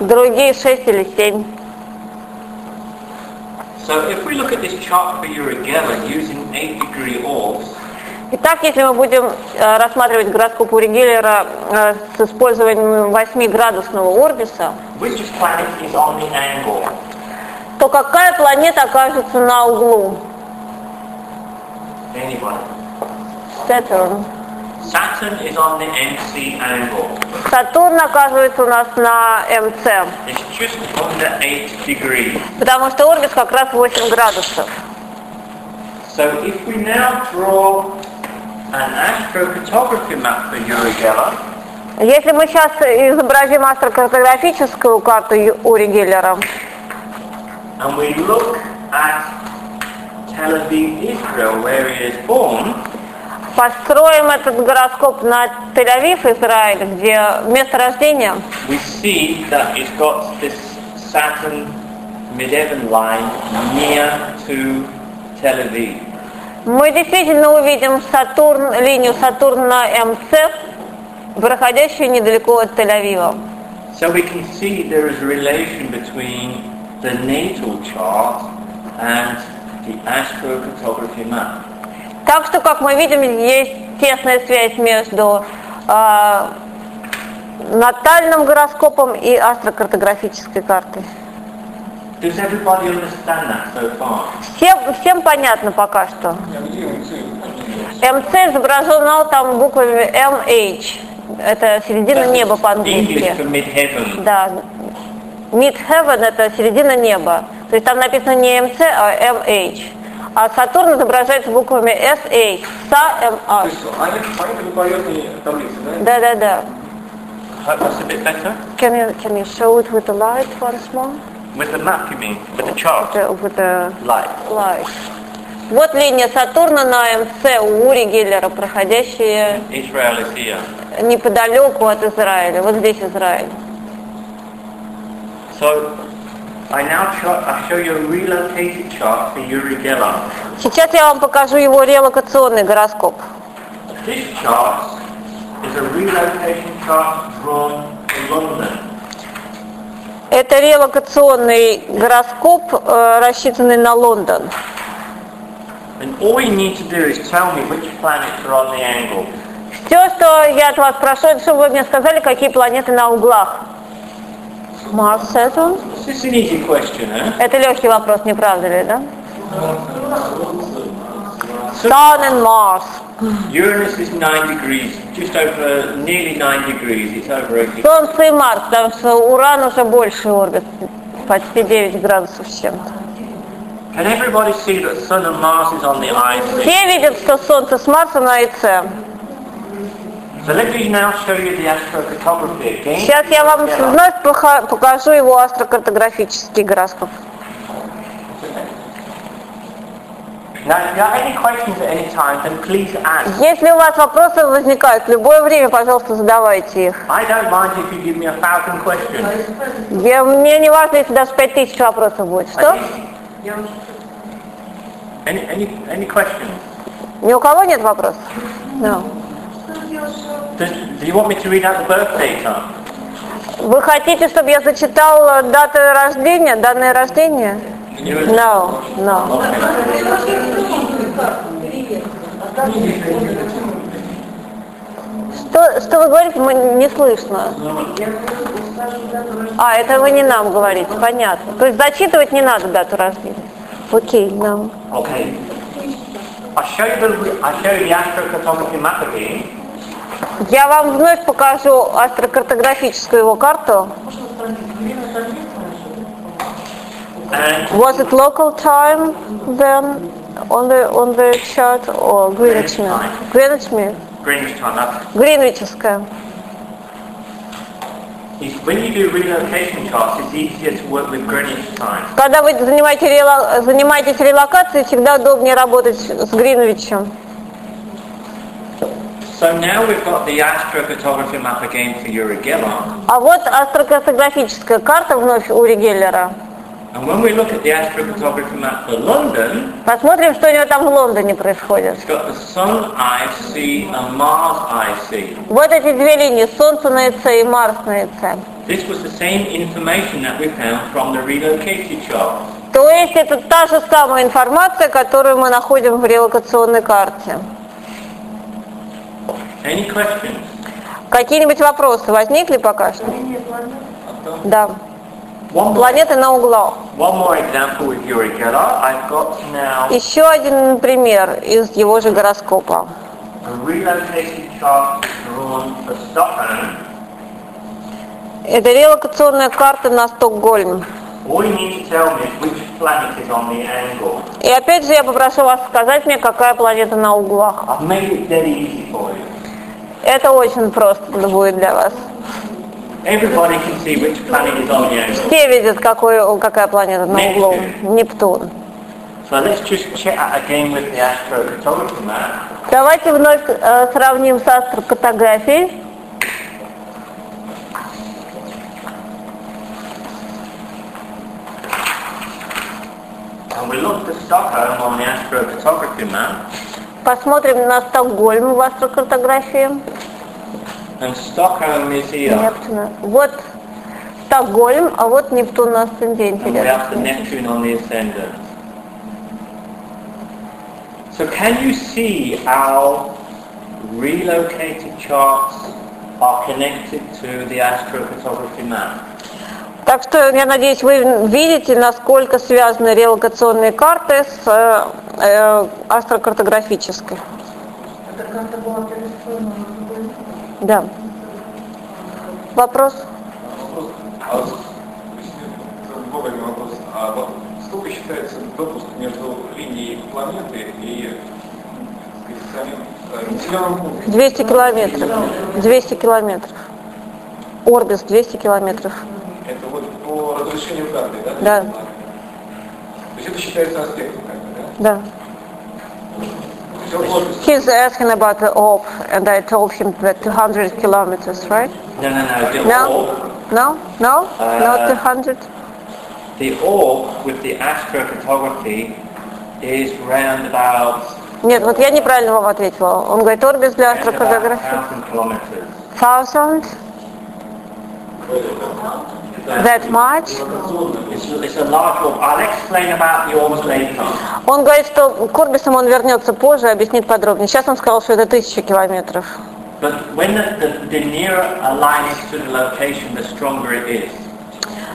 7. другие 6 или 7. So if we look at this chart for Uri Geller using 8 degree orbs, Итак, если мы будем э, рассматривать гороскоп Ури Геллера э, с использованием 8-градусного орбиса, то какая планета окажется на углу? Saturn. Saturn is on the MC angle. Сатурн оказывается у нас на МЦ, It's just under 8 degrees. потому что орбис как раз 8 градусов. So if we now draw an astrophotography map for Uri Geller, Если мы сейчас изобразим астрокартографическую карту Ю- Ури Геллера, and we look at Tel Aviv, Israel, where he is born, построим этот гороскоп на Тель-Авив, Израиль, где место рождения, we see that it's got this Saturn Midheaven line near to Tel Aviv. мы действительно увидим Сатурн, линию Сатурна МЦ, проходящую недалеко от Тель-Авива. So we can see there is a relation between the natal chart and the astrophotography map. Так что, как мы видим, есть тесная связь между э, натальным гороскопом и астрокартографической картой. Does everybody understand that so far? Всем, всем понятно пока что. МЦ изображено там буквами MH. Это середина неба English for по-английски. mid-heaven. Да. Mid Heaven это середина неба. То есть там написано не МЦ, а MH. А Сатурн изображается буквами есть они, они двупоетные таблицы, да? Да, да, a. Can you, can you show it with the light once more? With the map, you mean? With the chart? The- With the Light. light. Вот линия Сатурна на МЦ у Ури Геллера, проходящая неподалеку от Израиля. Вот здесь Израиль. So Сейчас я вам покажу его релокационный гороскоп. Это релокационный гороскоп, э, рассчитанный на Лондон. Все, что я от вас прошу, это чтобы вы мне сказали, какие планеты на углах. Марс, Сатурн? This is an easy question, eh? Это легкий вопрос, не правда ли, да? Sun and Mars. Uranus is 9 degrees, just over, nearly 9 degrees. It's over 80. Солнце и Марс, потому что Уран уже больше орбит, почти 9 градусов с чем-то. Can everybody see that Sun and Mars is on the IC? Все видят, что Солнце с Марсом на ИЦ. So let me now show you the astrocartography again. Сейчас я вам вновь покажу его астрокартографический гороскоп. Now, if you have any questions at any time, then please ask. Если у вас вопросы возникают, в любое время, пожалуйста, задавайте их. Я, мне не важно, если даже 5000 вопросов будет. Что? Any, any, any questions? Ни у кого нет вопросов? No. Вы хотите, чтобы я зачитал даты рождения, данные рождения? No, no. Что, что вы говорите, мы не слышно. А, это вы не нам говорите, понятно. То есть зачитывать не надо дату рождения. Окей, no. Okay. I'll show you the, I'll show you the astrocartography map again. Я вам вновь покажу астрокартографическую его карту. Was it local time then on the on the chart or Greenwich Mean? Greenwich Mean? Greenwich time. Greenwich time. Когда вы занимаете занимаетесь релокацией, всегда удобнее работать с Гринвичем. So now we've got the astrocartography map again for Uri Geller. А вот астрокартографическая карта вновь у Геллера. And when we look at the astrocartography map for London, Посмотрим, что у него там в Лондоне происходит. it's got the Sun IC and Mars IC. Вот эти две линии, Солнце на ИЦ и Марс на ИЦ. This was the same information that we found from the relocated chart. То есть это та же самая информация, которую мы находим в релокационной карте. Any questions? Какие-нибудь вопросы возникли пока что? Да. Планеты на углах. Еще один пример из его же гороскопа. Это релокационная карта на Стокгольм. И опять же я попрошу вас сказать мне, какая планета на углах. Это очень просто будет для вас. Все видят, какой, какая планета на углу. Нептун. Давайте вновь э, сравним с астрокартографией. And we look at Stockholm on the astrocartography map. Посмотрим на Стокгольм в астрокартографии. Нептуна. Вот Стокгольм, а вот Нептун на асценденте. So can you see how relocated charts are connected to the astrocartography map? Так что я надеюсь, вы видите, насколько связаны релокационные карты с э, э, астрокартографической. Да. Вопрос? А вот, глобальный вопрос. А сколько считается допуск между линией планеты и самим э, населенным пунктом? 200 километров. 200 километров. Орбис 200 километров. Это вот по разрешению карты, да? Да. То есть это считается аспектом карты, да? Да. Все сложно. He's asking about the orb, and I told him that 200 kilometers, right? No, no, no. The No? orb, No? No? Not Uh, 200? the orb with the astrocartography is round about Нет, вот я неправильно вам ответила. Он говорит, орбис для It's about астрокартографии. 1,000 kilometers. Thousand? That much? Он говорит, что к орбисам он вернется позже, объяснит подробнее. Сейчас он сказал, что это тысяча километров.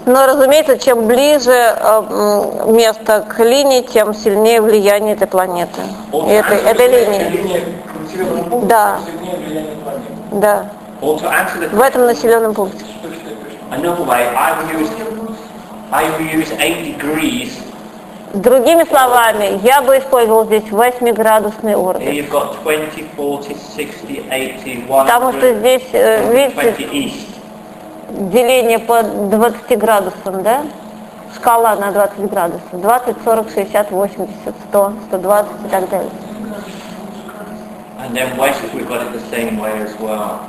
Но, разумеется, чем ближе э, место к линии, тем сильнее влияние этой планеты. И этой, этой линии. Да. Да. В этом населенном пункте. Another way, I will use, I will use 8 degrees. Другими словами, я бы использовал здесь 8-градусный Here орбис. you've got 20, 40, 60, 80, 100, Потому что здесь, э, видите, 20 east. деление по 20 градусам, да? Шкала на 20 градусов. 20, 40, 60, 80, 100, 120 и так далее. And then west we've got it the same way as well.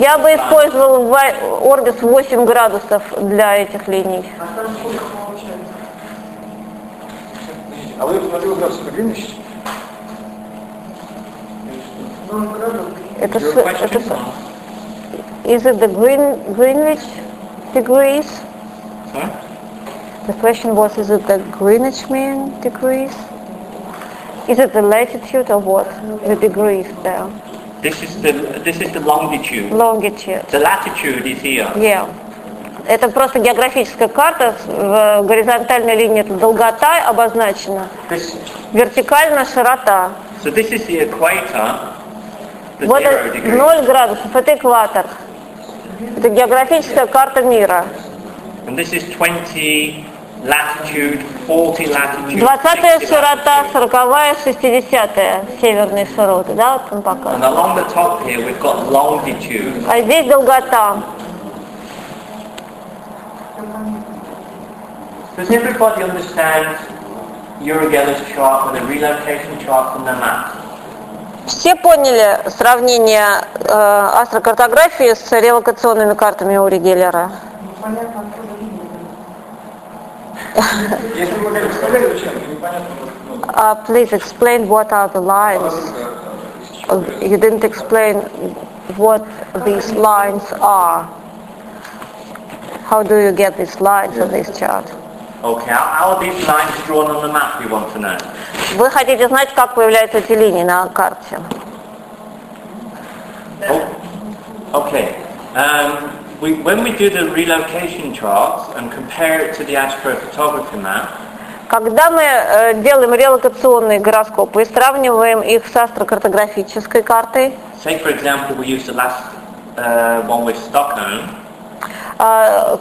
Я бы the sun. использовал ва- орбис 8 градусов для этих линий. А вы на градусов градусов Это, Your с- это question? с- is it the Green, Greenwich degrees? Sorry? The question was, is it the Greenwich mean degrees? Is it the latitude or what? The degrees there. This is the this is the longitude. Longitude. The latitude is here. Yeah. Это просто географическая карта. В горизонтальной линии это долгота обозначена. This, Вертикально широта. so this is the equator, the Вот zero это degree. 0 градусов, это экватор. Это географическая карта мира. And this is 20 latitude, 40 latitude. 20 60 широта, latitude. 40 60 северные широты, да, вот он показывает. along the top here we've got longitude. А здесь долгота. Does everybody understand Uri Geller's chart with a relocation chart from the map? Все поняли сравнение э, астрокартографии с релокационными картами Ури Геллера? Если вы могли представлять, зачем, то непонятно, ну, Uh, please explain what are the lines. Uh, You didn't explain what these lines are. How do you get these lines on this chart? Okay, how, how are these lines drawn on the map you want to know? Вы хотите знать, как появляются эти линии на карте? Oh, okay. Um, we, when we do the relocation charts and compare it to the astrophotography map, Когда мы э, делаем релокационные гороскопы и сравниваем их с астрокартографической картой, say for example we use the last uh, one with Stockholm, а,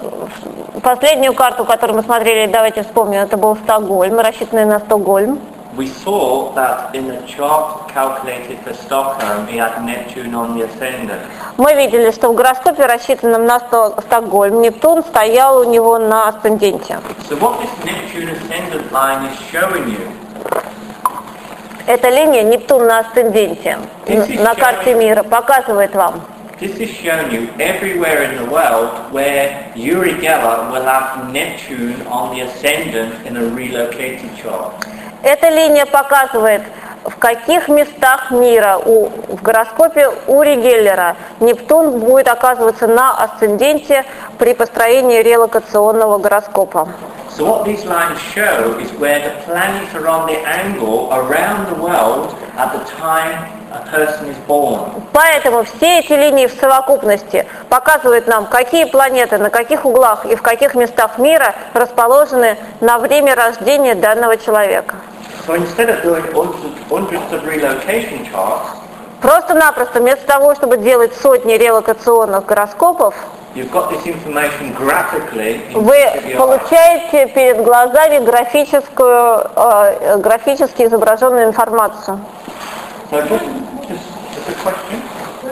последнюю карту, которую мы смотрели, давайте вспомним, это был Стокгольм, рассчитанный на Стокгольм. we saw that in the chart calculated for Stockholm, he had Neptune on the ascendant. Мы видели, что в гороскопе, рассчитанном на Сто- Стокгольм, Нептун стоял у него на асценденте. So what this Neptune ascendant line is showing you Эта линия Нептун на асценденте н- на карте мира показывает вам, This is showing you everywhere in the world where Uri Geller will have Neptune on the ascendant in a relocated chart. Эта линия показывает, в каких местах мира у, в гороскопе Ури Геллера Нептун будет оказываться на асценденте при построении релокационного гороскопа. So what these lines show is where the planets are on the angle around the world at the time Поэтому все эти линии в совокупности показывают нам, какие планеты на каких углах и в каких местах мира расположены на время рождения данного человека. Просто-напросто вместо того, чтобы делать сотни релокационных гороскопов, вы получаете перед глазами графическую, э, графически изображенную информацию. То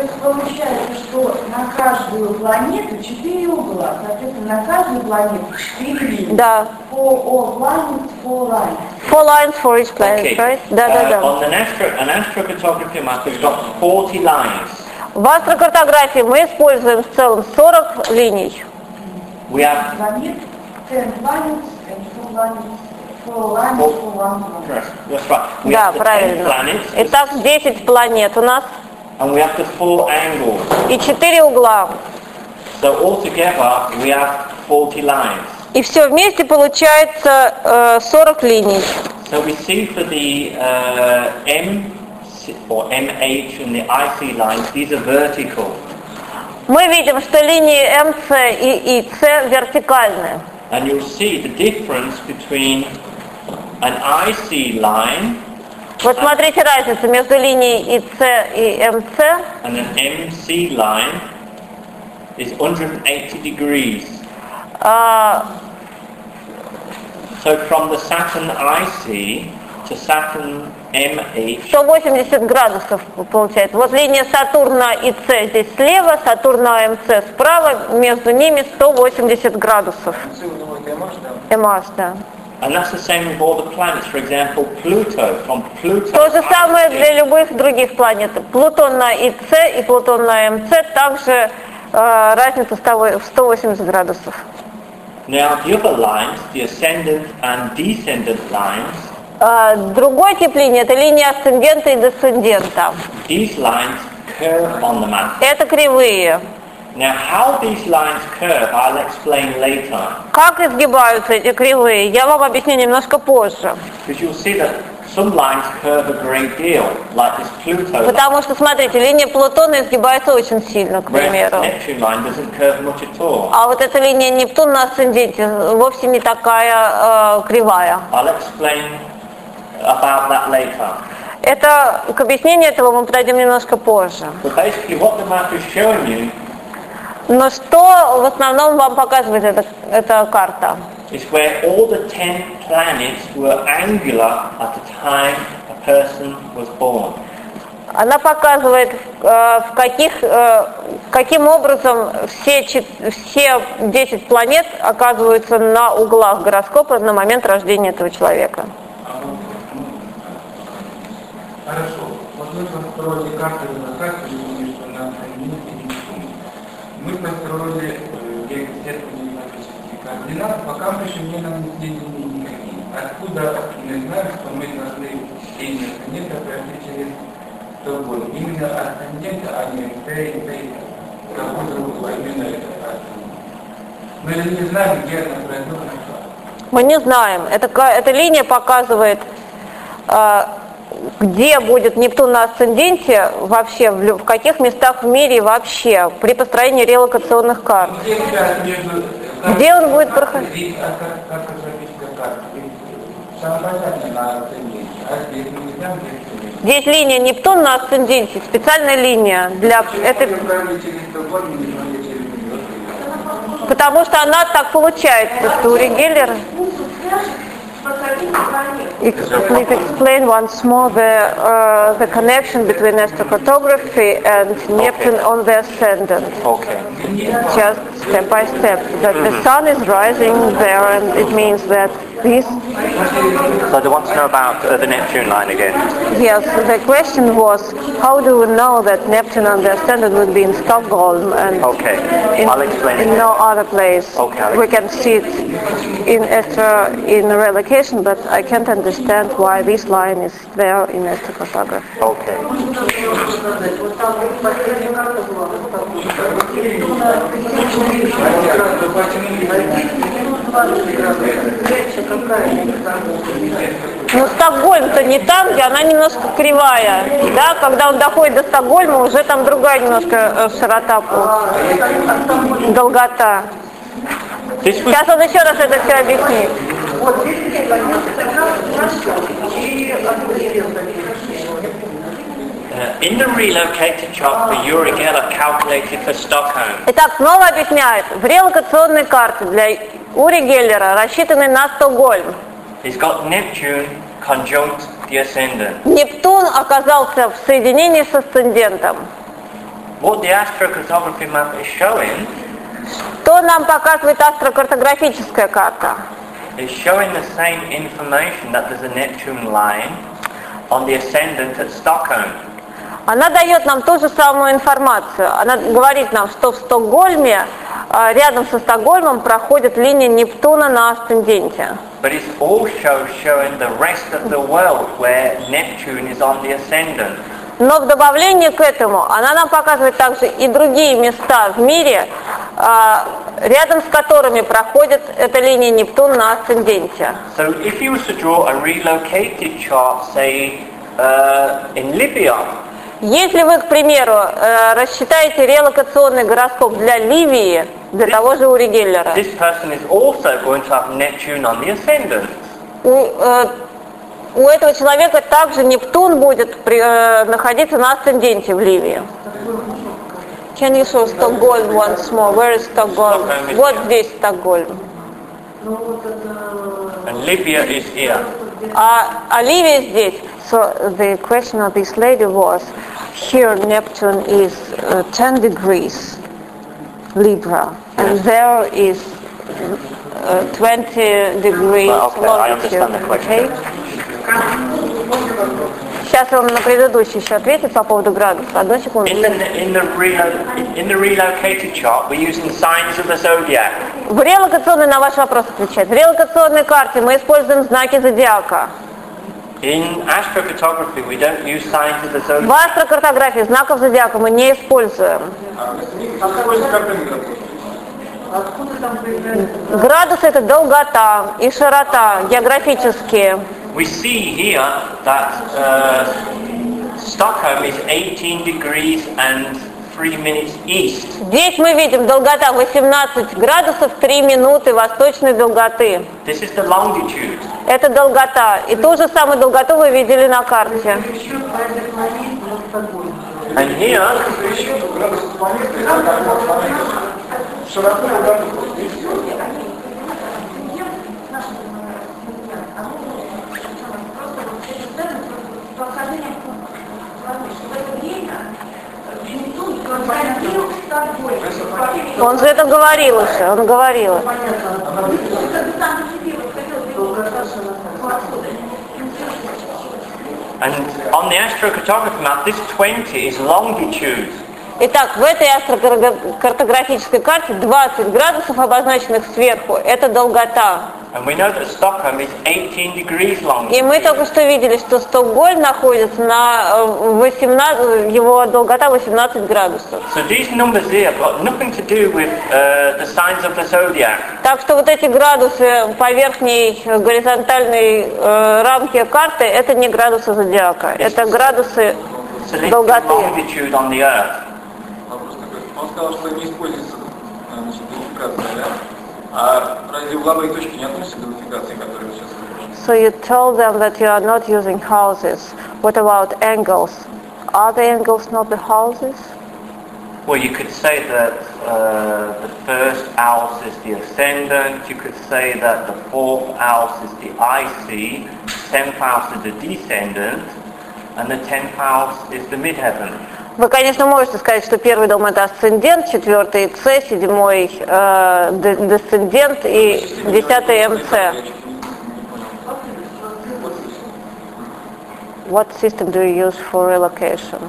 есть получается, что на каждую планету четыре угла. Соответственно, на каждую планету четыре линии. Да. Four all lines, four lines. Four lines for each planet, Okay. right? Да, да, Uh, да. on an, astro, an astrophotography map, it's got 40 lines. В астрокартографии мы используем в целом 40 линий. We have Планет, ten planets and two planets. Да, have the 10 правильно. Итак, 10 планет у нас and we have the four angles. и 4 угла. So altogether, we have 40 lines. И все вместе получается э, 40 линий. So we see for the uh, M or MH and the IC lines, these are vertical. Мы видим, что линии МС и ИС вертикальны. And you'll see the difference between an IC line Вот смотрите разницу между линией ИС и МС. and an MC line is 180 degrees. А, So from the Saturn IC to Saturn MH, 180 градусов получается. Вот линия Сатурна и С здесь слева, Сатурна МС справа, между ними 180 градусов. Маш, да? Эмаш, да. and that's the same with all the planets. For example, Pluto, from Pluto То же самое для любых других планет. Плутон на ИС и Плутон на МС также э, разница 100 в 180 градусов. Now the other lines, the ascendant and descendant lines, А, Другой тип линии – это линия асцендента и десцендента. these lines curve on the map. Это кривые. Now how these lines curve, I'll explain later. Как изгибаются эти кривые, я вам объясню немножко позже. Because you'll see that some lines curve a great deal, like this Pluto line, Потому что, смотрите, линия Плутона изгибается очень сильно, к примеру. А вот эта линия Нептун на асценденте вовсе не такая э, кривая. Это, к объяснению этого мы подойдем немножко позже. Но что в основном вам показывает эта, эта карта? is where all the ten planets were angular at the time a person was born. Она показывает, э, в каких, э, каким образом все, все 10 планет оказываются на углах гороскопа на момент рождения этого человека. Хорошо. Вот мы построили карту на Построили э, координаты, пока еще не нанесли линии никакие. Откуда мы знаем, что мы должны линию асцендента пройти через Стокгольм? Именно асцендент, а не Т и Т. Какой другой, а именно это. Мы же не знаем, где она производится. Мы не знаем. Ка- эта линия показывает, э, где будет Нептун на асценденте вообще, в, каких местах в мире вообще при построении релокационных карт. Где он будет проходить? Асценденте. А здесь линия Нептун на асценденте, специальная линия для этой, потому что она так получается, что Ури Геллер Please explain once more the, uh, the connection between astrocartography and Neptune on the ascendant. Okay. Just step by step. That the sun is rising there and it means that this, So they want to know about uh, the Neptune line again. yes, the question was how do we know that Neptune on the ascendant would be in Stockholm and Okay. in, I'll explain in no other place. Okay, we can see it in astro in relocation, but I can't understand why this line is there in astrocartography. Okay. Но Стокгольм-то не там, где она немножко кривая. Да, когда он доходит до Стокгольма, уже там другая немножко э, широта, долгота. Сейчас он еще раз это все объяснит. uh, in the relocated chart for Uri Geller calculated for Stockholm. Итак, снова объясняет. В релокационной карте для Ури Геллера, рассчитанной на Стокгольм, He's got Neptune conjunct the ascendant. Нептун оказался в соединении с асцендентом. What the astrocartography map is showing Что нам показывает астрокартографическая карта? is showing the same information that there's a Neptune line on the ascendant at Stockholm. Она дает нам ту же самую информацию. Она говорит нам, что в Стокгольме а, рядом со Стокгольмом проходит линия Нептуна на асценденте. But it's also showing the rest of the world where Neptune is on the ascendant. Но в добавлении к этому она нам показывает также и другие места в мире, а, рядом с которыми проходит эта линия Нептун на асценденте. So if you was to draw a relocated chart, say, uh, in Libya, Если вы, к примеру, э, рассчитаете релокационный гороскоп для Ливии, для того же Ури Геллера, this person is also going to have Neptune on the ascendant. у, э, у этого человека также Нептун будет при- э, находиться на асценденте в Ливии. Can you show Stockholm once more? Where is Stockholm? Вот здесь Стокгольм. And Libya is here. А, а Ливия здесь. So the question of this lady was, here Neptune is uh, 10 degrees Libra, and there is uh, 20 degrees Well, okay, I longitude. understand the question. okay? Сейчас он на предыдущий еще ответит по поводу градуса. Одну секунду. In the, in, the relo- in the relocated chart, we're using signs of the zodiac. В релокационной на ваш вопрос отвечает. В релокационной карте мы используем знаки зодиака. In astrophotography, we don't use signs of the В zodiac. астрокартографии знаков зодиака мы не используем. А вместо них используется картинка. Откуда там появляется? Градус это долгота и широта географические. We see here that uh, Stockholm is 18 degrees and 3 minutes east. Здесь мы видим долгота 18 градусов 3 минуты восточной долготы. Это долгота. И ту же самую долготу вы видели на карте. По этой планете вот такой. And here, Пересчет градусов планеты, это как вот планета. Широко и долготу. И все. Он же это говорил уже, он говорил. and on the astrocartography map, this 20 is longitude. Итак, в этой астрокартографической карте 20 градусов, обозначенных сверху, это долгота. And we know that Stockholm is 18 degrees И мы только что видели, что Стокгольм находится на э, 18, его долгота 18 градусов. So these numbers here have got nothing to do with uh, the signs of the zodiac. Так что вот эти градусы по верхней э, горизонтальной э, рамке карты, это не градусы зодиака, это градусы долготы. longitude on the Earth. Вопрос такой. Он сказал, что не используется э, значит, идентификация, да? So you told them that you are not using houses. What about angles? Are the angles not the houses? Well, you could say that uh, the first house is the ascendant. You could say that the fourth house is the IC. Tenth house is the descendant. And the tenth house is the midheaven. Вы, конечно, можете сказать, что первый дом это асцендент, четвертый С, седьмой э, де- десцендент и десятый МЦ. What system do you use for relocation?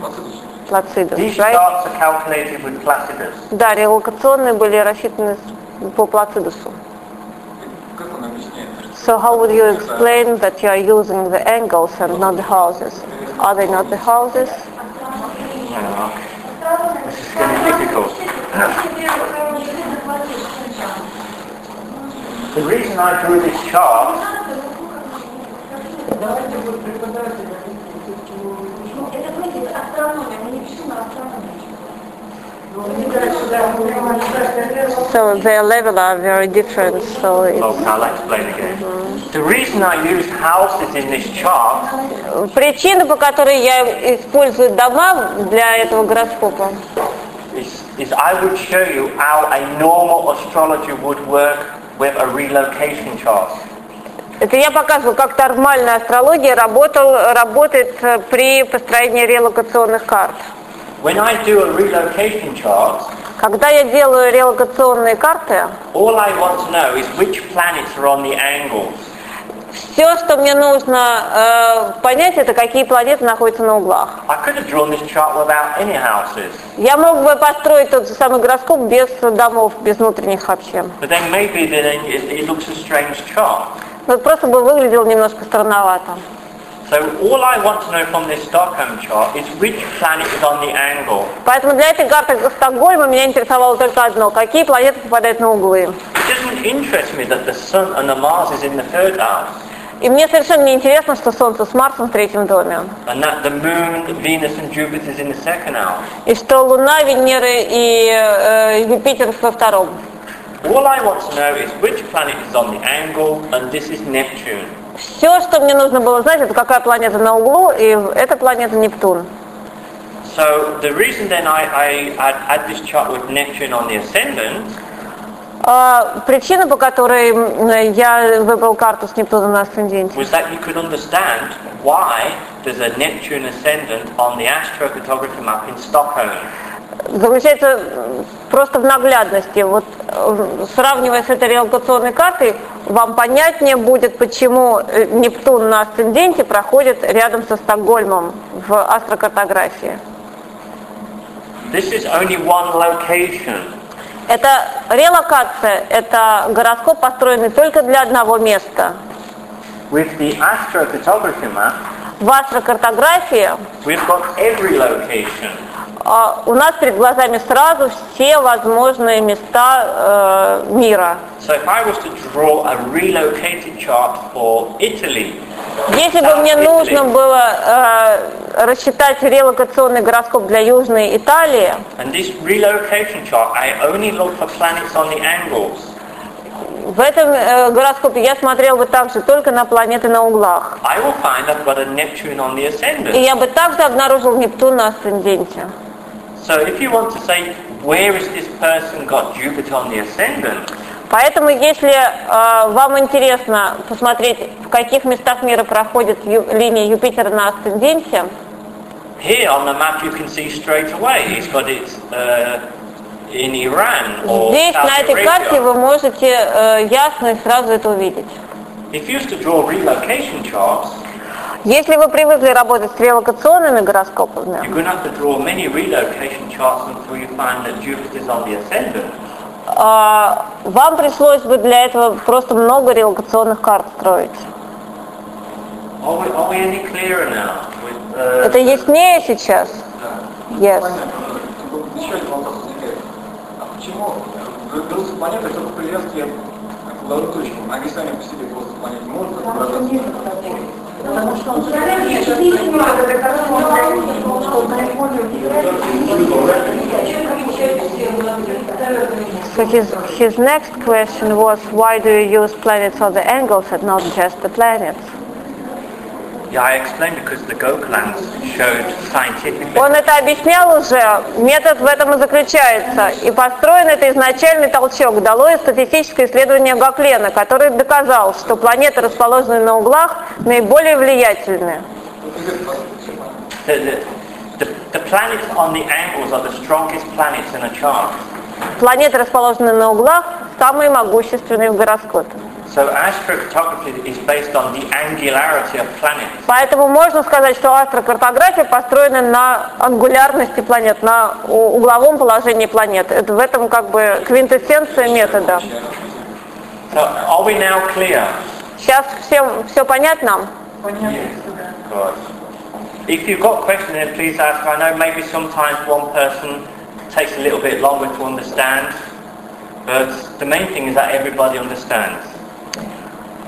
Placidus, These right? charts are calculated with Placidus. Да, релокационные были рассчитаны по объясняет? So how would you explain that you are using the angles and not the houses? Are they not the houses? I don't. This is getting difficult. The reason I drew this chart So their level are very different. So it's, Okay, I'll explain again. The reason I used houses in this chart причина, по которой я использую дома для этого гороскопа, is, is I would show you how a normal astrologer would work with a relocation chart. это я показываю, как нормальная астрология работал, работает э, при построении релокационных карт. When I do a relocation chart, Когда я делаю релокационные карты, all I want to know is which planets are on the angles. Все, что мне нужно э, понять, это какие планеты находятся на углах. I could have drawn this chart without any houses, Я мог бы построить тот же самый гороскоп без домов, без внутренних вообще. but then maybe then it, it looks a strange chart. Ну, просто бы выглядело немножко странновато. So all I want to know from this Stockholm chart is which planet is on the angle. Поэтому для этой карты Стокгольма меня интересовало только одно. Какие планеты попадают на углы? It doesn't interest me that the Sun and the Mars is in the third house, И мне совершенно не интересно, что Солнце с Марсом в третьем доме. and that the Moon, Venus and Jupiter is in the second house. И что Луна, Венера и э, Юпитер во втором. All I want to know is which planet is on the angle, and this is Neptune. Все, что мне нужно было знать, это какая планета на углу, и эта планета Нептун. So the reason then I, I had, had this chart with Neptune on the ascendant А, причина, по которой я выбрал карту с Нептуном на асценденте, was that you could understand why there's a Neptune ascendant on the astrophotography map in Stockholm. Заключается м, просто в наглядности. Вот э, сравнивая с этой релокационной картой, вам понятнее будет, почему э, Нептун на асценденте проходит рядом со Стокгольмом в астрокартографии. This is only one location. Это релокация, это гороскоп, построенный только для одного места. With the astrophotography map, В астрокартографии we've got every location. А, у нас перед глазами сразу все возможные места э, мира. So if I was to draw a relocated chart for Italy, Если бы мне нужно было э, рассчитать релокационный гороскоп для Южной Италии, and this relocation chart, I only look for planets on the angles. в этом э, гороскопе я смотрел бы также только на планеты на углах. I will find a Neptune on the И я бы также обнаружил Нептун на асценденте. So if you want to say, where is this person got Jupiter on the ascendant? Поэтому, если э, вам интересно посмотреть, в каких местах мира проходит ю- линия Юпитера на асценденте, Here on the map you can see straight away it's got it uh, in Iran or здесь, South на этой карте, Arabia. вы можете э, ясно и сразу это увидеть. If you used to draw relocation charts, Если вы привыкли работать с релокационными гороскопами, you're going to have to draw many relocation charts until you find that Jupiter's on the ascendant. а, вам пришлось бы для этого просто много релокационных карт строить. Uh, Это яснее сейчас? Yes. Еще один вопрос. А почему берутся планеты только привязки к угловым точкам? Они сами по себе просто планеты могут? Потому что он So his, his next question was, why do you use planets or the angles and not just the planets? Он это объяснял уже, метод в этом и заключается. И построен это изначальный толчок дало и статистическое исследование Гоклена, который доказал, что планеты, расположенные на углах, наиболее влиятельны. Планеты, расположенные на углах, самые могущественные в гороскопе. So astrocartography is based on the angularity of planets. Поэтому можно сказать, что астрокартография построена на ангулярности планет, на у- угловом положении планет. Это в этом как бы квинтэссенция метода. So are we now clear? Сейчас всем все понятно? Good. If you've got questions, then please ask. I know maybe sometimes one person takes a little bit longer to understand, but the main thing is that everybody understands.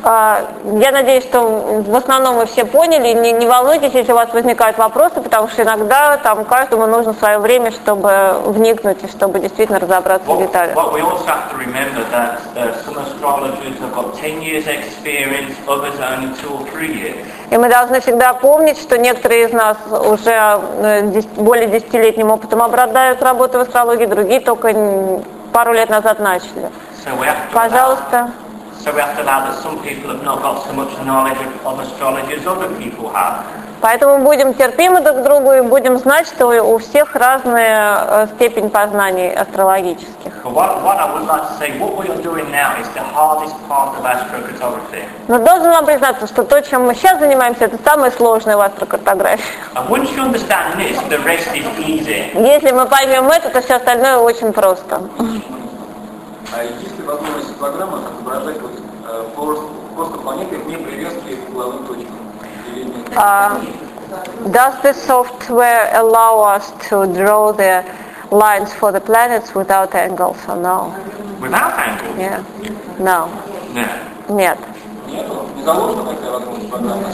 А, Я надеюсь, что в основном вы все поняли. Не, не волнуйтесь, если у вас возникают вопросы, потому что иногда там каждому нужно свое время, чтобы вникнуть и чтобы действительно разобраться в деталях. what we also have to remember that uh, some astrologers have got 10 years experience, others only two or three years. И мы должны всегда помнить, что некоторые из нас уже э, более десятилетним опытом обладают работой в астрологии, другие только пару лет назад начали. So Пожалуйста. Поэтому будем терпимы друг к другу и будем знать, что у всех разная э, степень познаний астрологических. Но должен вам признаться, что то, чем мы сейчас занимаемся, это самое сложное в астрокартографии. Если мы поймем это, то все остальное очень просто. А ли возможность в программах отображать вот, э, просто, просто планеты вне привязки к угловым точкам? Или нет? Uh, does the software allow us to draw the lines for the planets without angles or no? Without angles? Yeah. No. No. Нет. Нету? Не заложена такая возможность в программах?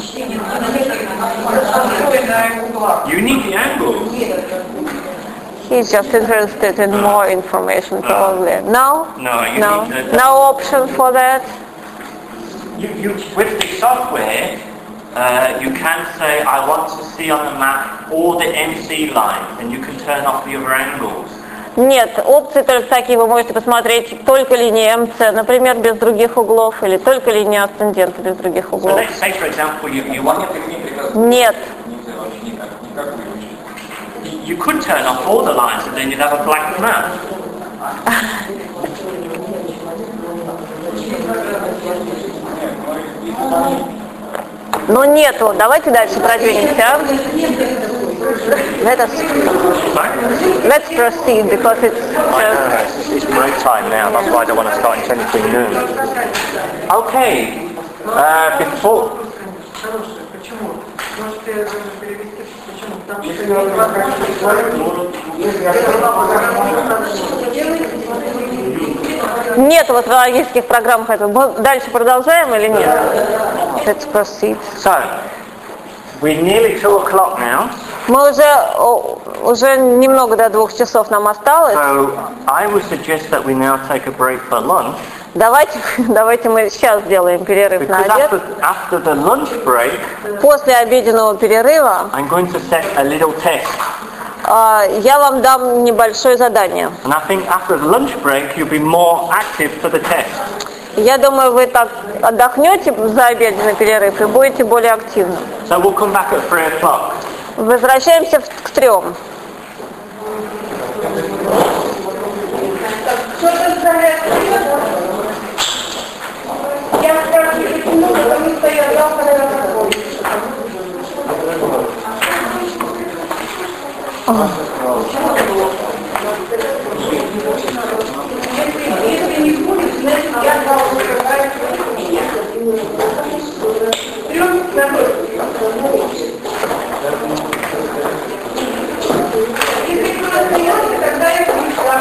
You need the angles. He's just interested in more information probably. No? No, you No. need to- No option for that? You, you, with the software, uh, you can say, I want to see on the map all the MC lines, and you can turn off the other angles. Нет, опции только такие, вы можете посмотреть только линии МЦ, например, без других углов, или только линии асцендента без других So углов. let's say, for example, you, you, want, Нет. you could turn off all the lines, and then you'd have a black map. Но нету. Давайте дальше продвинемся. а? Let us, Right? let's proceed because it's I just know, it's, it's break time now, that's why I don't want to start until anything noon. Okay, uh, before, Я нет в астрологических программах этого. Мы дальше продолжаем или нет? Let's proceed. so, we're nearly two o'clock now, Мы уже, о, уже немного до двух часов нам осталось. so I would suggest that we now take a break for lunch, Давайте, давайте мы сейчас сделаем перерыв на because обед. after, after the lunch break, После обеденного перерыва I'm going to set a little test. а, я вам дам небольшое задание. And I think after the lunch break, you'll be more active for the test. Я думаю, вы так отдохнете за обеденный перерыв и будете более активны. So we'll come back at three o'clock. Возвращаемся к трем. Я спрашиваю, почему, потому что я завтра на работе. Если не будет, я должен забрать меня. Трем Если кто смеется, тогда я пришла.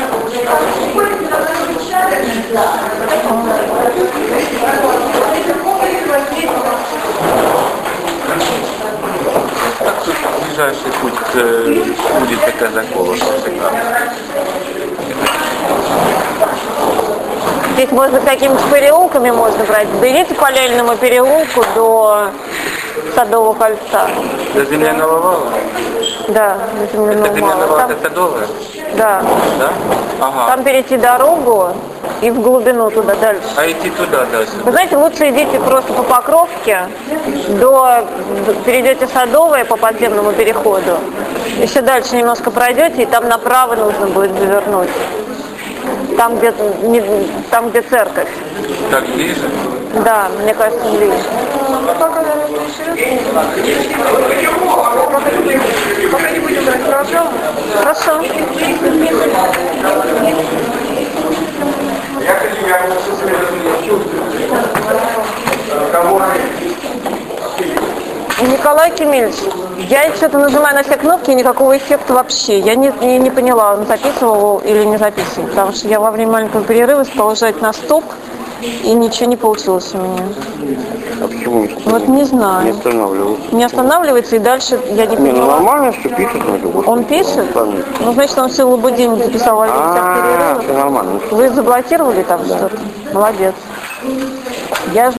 Сегодня должна быть тщательность, да. Это помощь воздействия. Ближайший путь к будет заказать голос всегда. Здесь можно какими-то переулками можно брать. Берите по Лельному переулку до Садового кольца. До земляного вала? Да, до земляного Это земляного вала. это садовая? да. Да? Ага. Там перейти дорогу и в глубину туда дальше. А идти туда дальше? Вы знаете, лучше идите просто по Покровке, до, перейдете Садовое по подземному переходу. Еще дальше немножко пройдете, и там направо нужно будет завернуть. Там, где, не- там, где церковь. Так ближе? Да, мне кажется, ближе. Хорошо. Я хочу, я все себе чувствую. Разговоры. Николай Кемельевич, я что-то нажимаю на все кнопки, и никакого эффекта вообще. Я не, не, не поняла, он записывал или не записывал, потому что я во время маленького перерыва стала жать на стоп, и ничего не получилось у меня. А почему не Вот не знаю. останавливался? Не останавливается, и дальше я не Не, ну поняла. нормально, что пишет, ну. Он пишет? Ну, значит, он целый будильник записал А, все нормально. Вы заблокировали там что-то? Молодец. Я